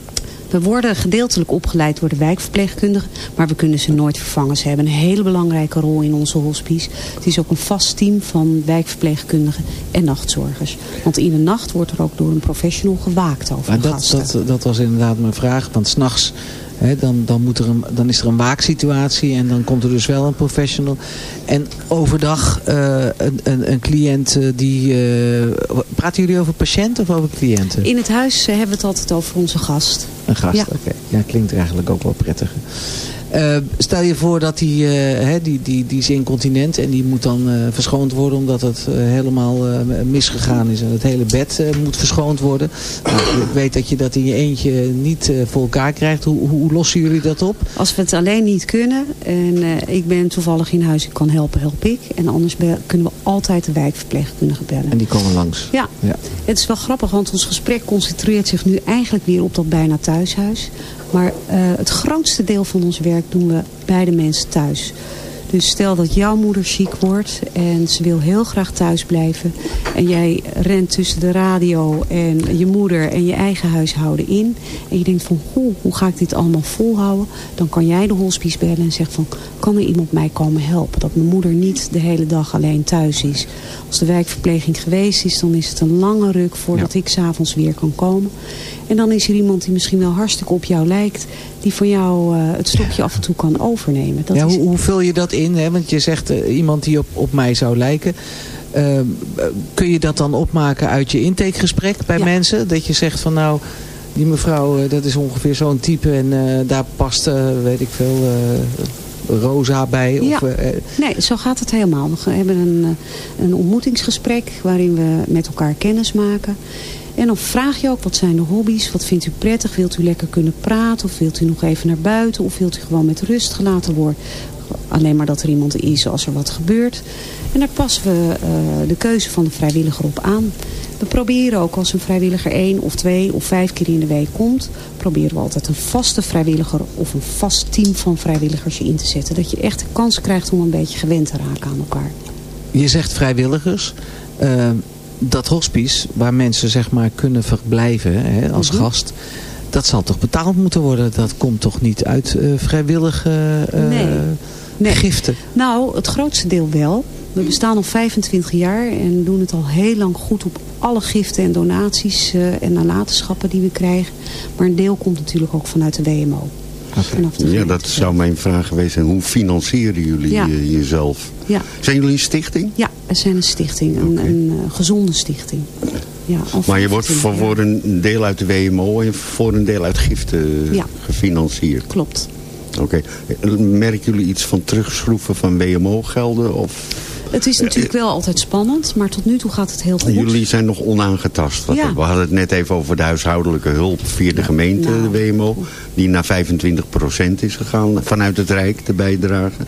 We worden gedeeltelijk opgeleid door de wijkverpleegkundigen, maar we kunnen ze nooit vervangen. Ze hebben een hele belangrijke rol in onze hospice. Het is ook een vast team van wijkverpleegkundigen en nachtzorgers. Want in de nacht wordt er ook door een professional gewaakt over Maar de dat, gasten. dat, dat was inderdaad mijn vraag. Want s'nachts dan, dan, moet er een, dan is er een waaksituatie en dan komt er dus wel een professional. En overdag eh, een, een, een cliënt eh, die... eh, praten jullie over patiënten of over cliënten? In het huis hebben we het altijd over onze gast. Een gast, Ja. oké. Ja, klinkt eigenlijk ook wel prettig. Eh, stel je voor dat die, hè, die, die, die is incontinent en die moet dan eh, verschoond worden omdat het helemaal misgegaan is en het hele bed moet verschoond worden. Nou, ik weet dat je dat in je eentje niet voor elkaar krijgt. Hoe, hoe, lossen jullie dat op? Als we het alleen niet kunnen en ik ben toevallig in huis, ik kan helpen, help ik. En anders kunnen we altijd de wijkverpleegkundige bellen. En die komen langs. Ja. ja. Het is wel grappig, want ons gesprek concentreert zich nu eigenlijk weer op dat bijna thuishuis. Maar eh, het grootste deel van ons werk doen we bij de mensen thuis. Dus stel dat jouw moeder ziek wordt en ze wil heel graag thuis blijven. En jij rent tussen de radio en je moeder en je eigen huishouden in. En je denkt van, hoe, hoe ga ik dit allemaal volhouden? Dan kan jij de hospice bellen en zegt van, kan er iemand mij komen helpen? Dat mijn moeder niet de hele dag alleen thuis is. Als de wijkverpleging geweest is, dan is het een lange ruk voordat ik s'avonds weer kan komen. En dan is er iemand die misschien wel hartstikke op jou lijkt. Die van jou eh, het stokje af en toe kan overnemen. Dat ja, is hoe, hoe vul je dat in? Hè? Want je zegt eh, iemand die op, op mij zou lijken. Ehm, eh, kun je dat dan opmaken uit je intakegesprek bij mensen? Dat je zegt van nou, die mevrouw dat is ongeveer zo'n type en daar past, weet ik veel, Rosa bij. Of, Ja. Nee, zo gaat het helemaal. We hebben een, een ontmoetingsgesprek waarin we met elkaar kennis maken. En dan vraag je ook, wat zijn de hobby's? Wat vindt u prettig? Wilt u lekker kunnen praten? Of wilt u nog even naar buiten? Of wilt u gewoon met rust gelaten worden? Alleen maar dat er iemand is als er wat gebeurt. En daar passen we eh, de keuze van de vrijwilliger op aan. We proberen ook als een vrijwilliger één of twee of vijf keer in de week komt... proberen we altijd een vaste vrijwilliger of een vast team van vrijwilligers in te zetten. Dat je echt de kans krijgt om een beetje gewend te raken aan elkaar. je zegt vrijwilligers. Ehm, dat hospice, waar mensen zeg maar kunnen verblijven hè, als Mhm. gast... Dat zal toch betaald moeten worden? Dat komt toch niet uit eh, vrijwillige eh, Nee. Nee. giften? Nou, het grootste deel wel. We bestaan al 25 jaar en doen het al heel lang goed op alle giften en donaties eh, en nalatenschappen die we krijgen. Maar een deel komt natuurlijk ook vanuit de WMO. Vanaf de Ja, dat zou mijn vraag geweest zijn. Hoe financieren jullie Ja. eh, jezelf? Ja. Zijn jullie een stichting? Ja, we zijn een stichting, een, een eh, gezonde stichting. Ja, Maar je wordt 25 voor, een deel uit de WMO en voor een deel uit giften Ja. gefinancierd. Klopt. Oké. Merken jullie iets van terugschroeven van WMO-gelden? Of Het is natuurlijk wel altijd spannend, maar tot nu toe gaat het heel goed. jullie zijn nog onaangetast? Ja. We hadden het net even over de huishoudelijke hulp via de gemeente, Nou. de WMO. Die naar 25% is gegaan vanuit het Rijk, de bijdrage.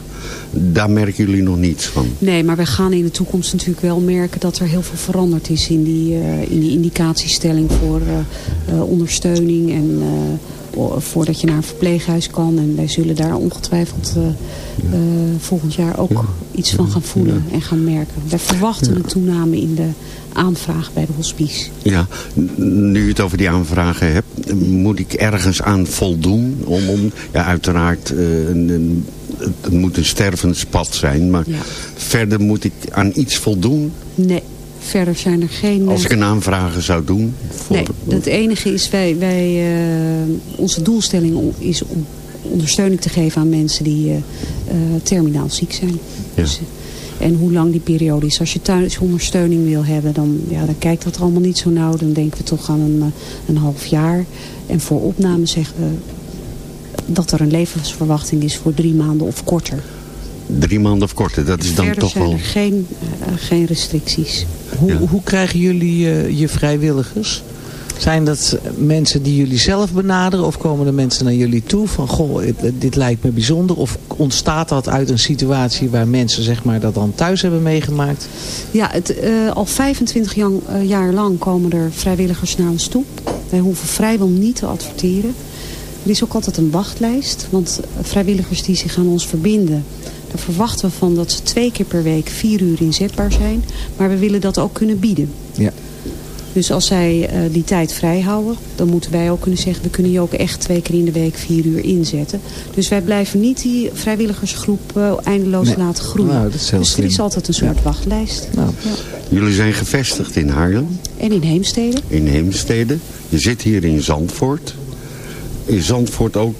Daar merken jullie nog niets van? Nee, maar we gaan in de toekomst natuurlijk wel merken dat er heel veel veranderd is in die, eh, in die indicatiestelling voor eh, eh, ondersteuning en eh, voordat je naar een verpleeghuis kan. En wij zullen daar ongetwijfeld eh, eh, volgend jaar ook iets van gaan voelen en gaan merken. Wij verwachten een toename in de aanvraag bij de hospice. Ja, nu je het over die aanvragen hebt, moet ik ergens aan voldoen? Om, om ja, uiteraard, eh, een, een- het moet een stervenspad zijn, maar verder moet ik aan iets voldoen Nee, verder zijn er geen... als ik een aanvragen zou doen? Voor, Nee, het enige is, wij, wij, eh, onze doelstelling is om ondersteuning te geven aan mensen die eh, eh, terminaal ziek zijn. Ja. Dus, en hoe lang die periode is. Als je thuisondersteuning wil hebben, dan, ja, dan kijkt dat allemaal niet zo nauw. Dan denken we toch aan een, een half jaar. En voor opname zeggen we dat er een levensverwachting is voor drie maanden of korter. Drie maanden of korter, dat is dan Verder toch zijn wel... er geen, eh, geen restricties. Hoe, hoe krijgen jullie eh, je vrijwilligers? Zijn dat mensen die jullie zelf benaderen of komen er mensen naar jullie toe van goh, het- dit lijkt me bijzonder? Of ontstaat dat uit een situatie waar mensen zeg maar, dat dan thuis hebben meegemaakt? Ja, het, eh, al 25 jaar, eh, jaar lang komen er vrijwilligers naar ons toe. Wij hoeven vrijwel niet te adverteren. Er is ook altijd een wachtlijst, want vrijwilligers die zich aan ons verbinden... daar verwachten we van dat ze twee keer per week vier uur inzetbaar zijn. Maar we willen dat ook kunnen bieden. Ja. Dus als zij eh, die tijd vrijhouden, dan moeten wij ook kunnen zeggen... we kunnen je ook echt twee keer in de week vier uur inzetten. Dus wij blijven niet die vrijwilligersgroep eh, eindeloos Nee. laten groeien. Nou, dat is heel dus er is altijd een soort wachtlijst. Ja. Jullie zijn gevestigd in Haarlem, En in Heemstede. in Heemstede. Je zit hier in Zandvoort. Is Zandvoort ook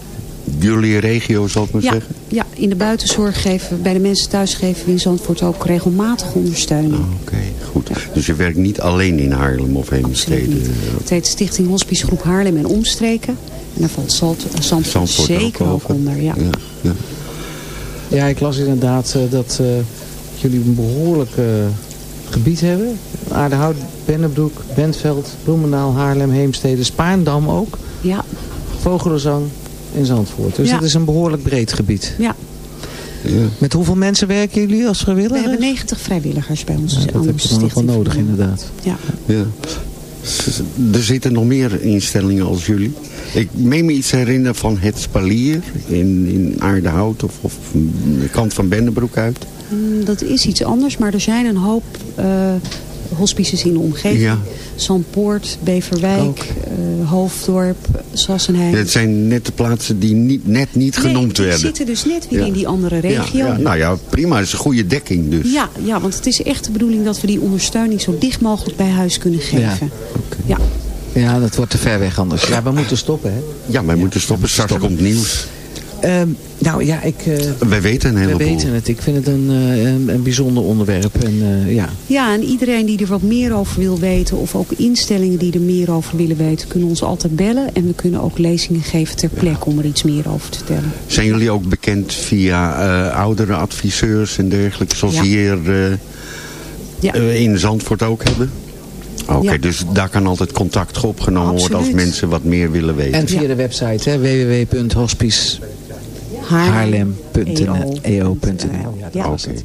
jullie regio, zal ik maar Ja, zeggen? ja, in de buitenzorg geven we, bij de mensen thuis geven we in Zandvoort ook regelmatig ondersteuning. Oké, goed. Dus je werkt niet alleen in Haarlem of Heemstede? Het heet Stichting Hospicegroep Haarlem en Omstreken. En daar valt Zand, eh, Zandvoort, Zandvoort zeker ook, over. onder. Ja. ja. Ja, ik las inderdaad eh, dat eh, jullie een behoorlijk eh, gebied hebben. Aardehout, Bennebroek, Bentveld, Bloemendaal, Haarlem, Heemstede, Spaarndam ook. Ja. Vogelenzang en Zandvoort. Dus Ja. het is een behoorlijk breed gebied. Ja. Met hoeveel mensen werken jullie als We vrijwilligers? hebben 90 vrijwilligers bij ons. Ja, dat heb onze je ook wel nodig inderdaad. Ja. Ja. Er zitten nog meer instellingen als jullie. Ik meen me iets herinneren van het Spalier in, in Aardehout of, of de kant van Bennebroek uit. Mm, Dat is iets anders, maar er zijn een hoop eh, hospices in de omgeving. Ja. Zandpoort, Beverwijk, eh, Hoofddorp, Sassenheim. Het zijn net de plaatsen die niet, net niet Nee, genoemd die werden. zitten dus net weer Ja. in die andere regio. Ja, ja, nou ja, prima. Het is een goede dekking dus. Ja, ja, want het is echt de bedoeling dat we die ondersteuning zo dicht mogelijk bij huis kunnen geven. Ja. Ja, dat wordt te ver weg anders. Ja, we moeten stoppen, hè? Ja, wij moeten stoppen. Straks komt nieuws. Ehm, nou ja, ik... eh, Wij weten een we heleboel. weten het. Ik vind het een, eh, een, een bijzonder onderwerp. En eh, ja, Ja, en iedereen die er wat meer over wil weten... of ook instellingen die er meer over willen weten... kunnen ons altijd bellen. En we kunnen ook lezingen geven ter plekke om er iets meer over te vertellen. Zijn jullie ook bekend via eh, oudere adviseurs en dergelijke, zoals Ja. hier eh, Ja. in Zandvoort ook hebben? Oké, Ja. dus daar kan altijd contact opgenomen worden als mensen wat meer willen weten. En via de website hè, www.hospicehaarlem.nl. Haarlem.eo. Ja, dat was Oké. het.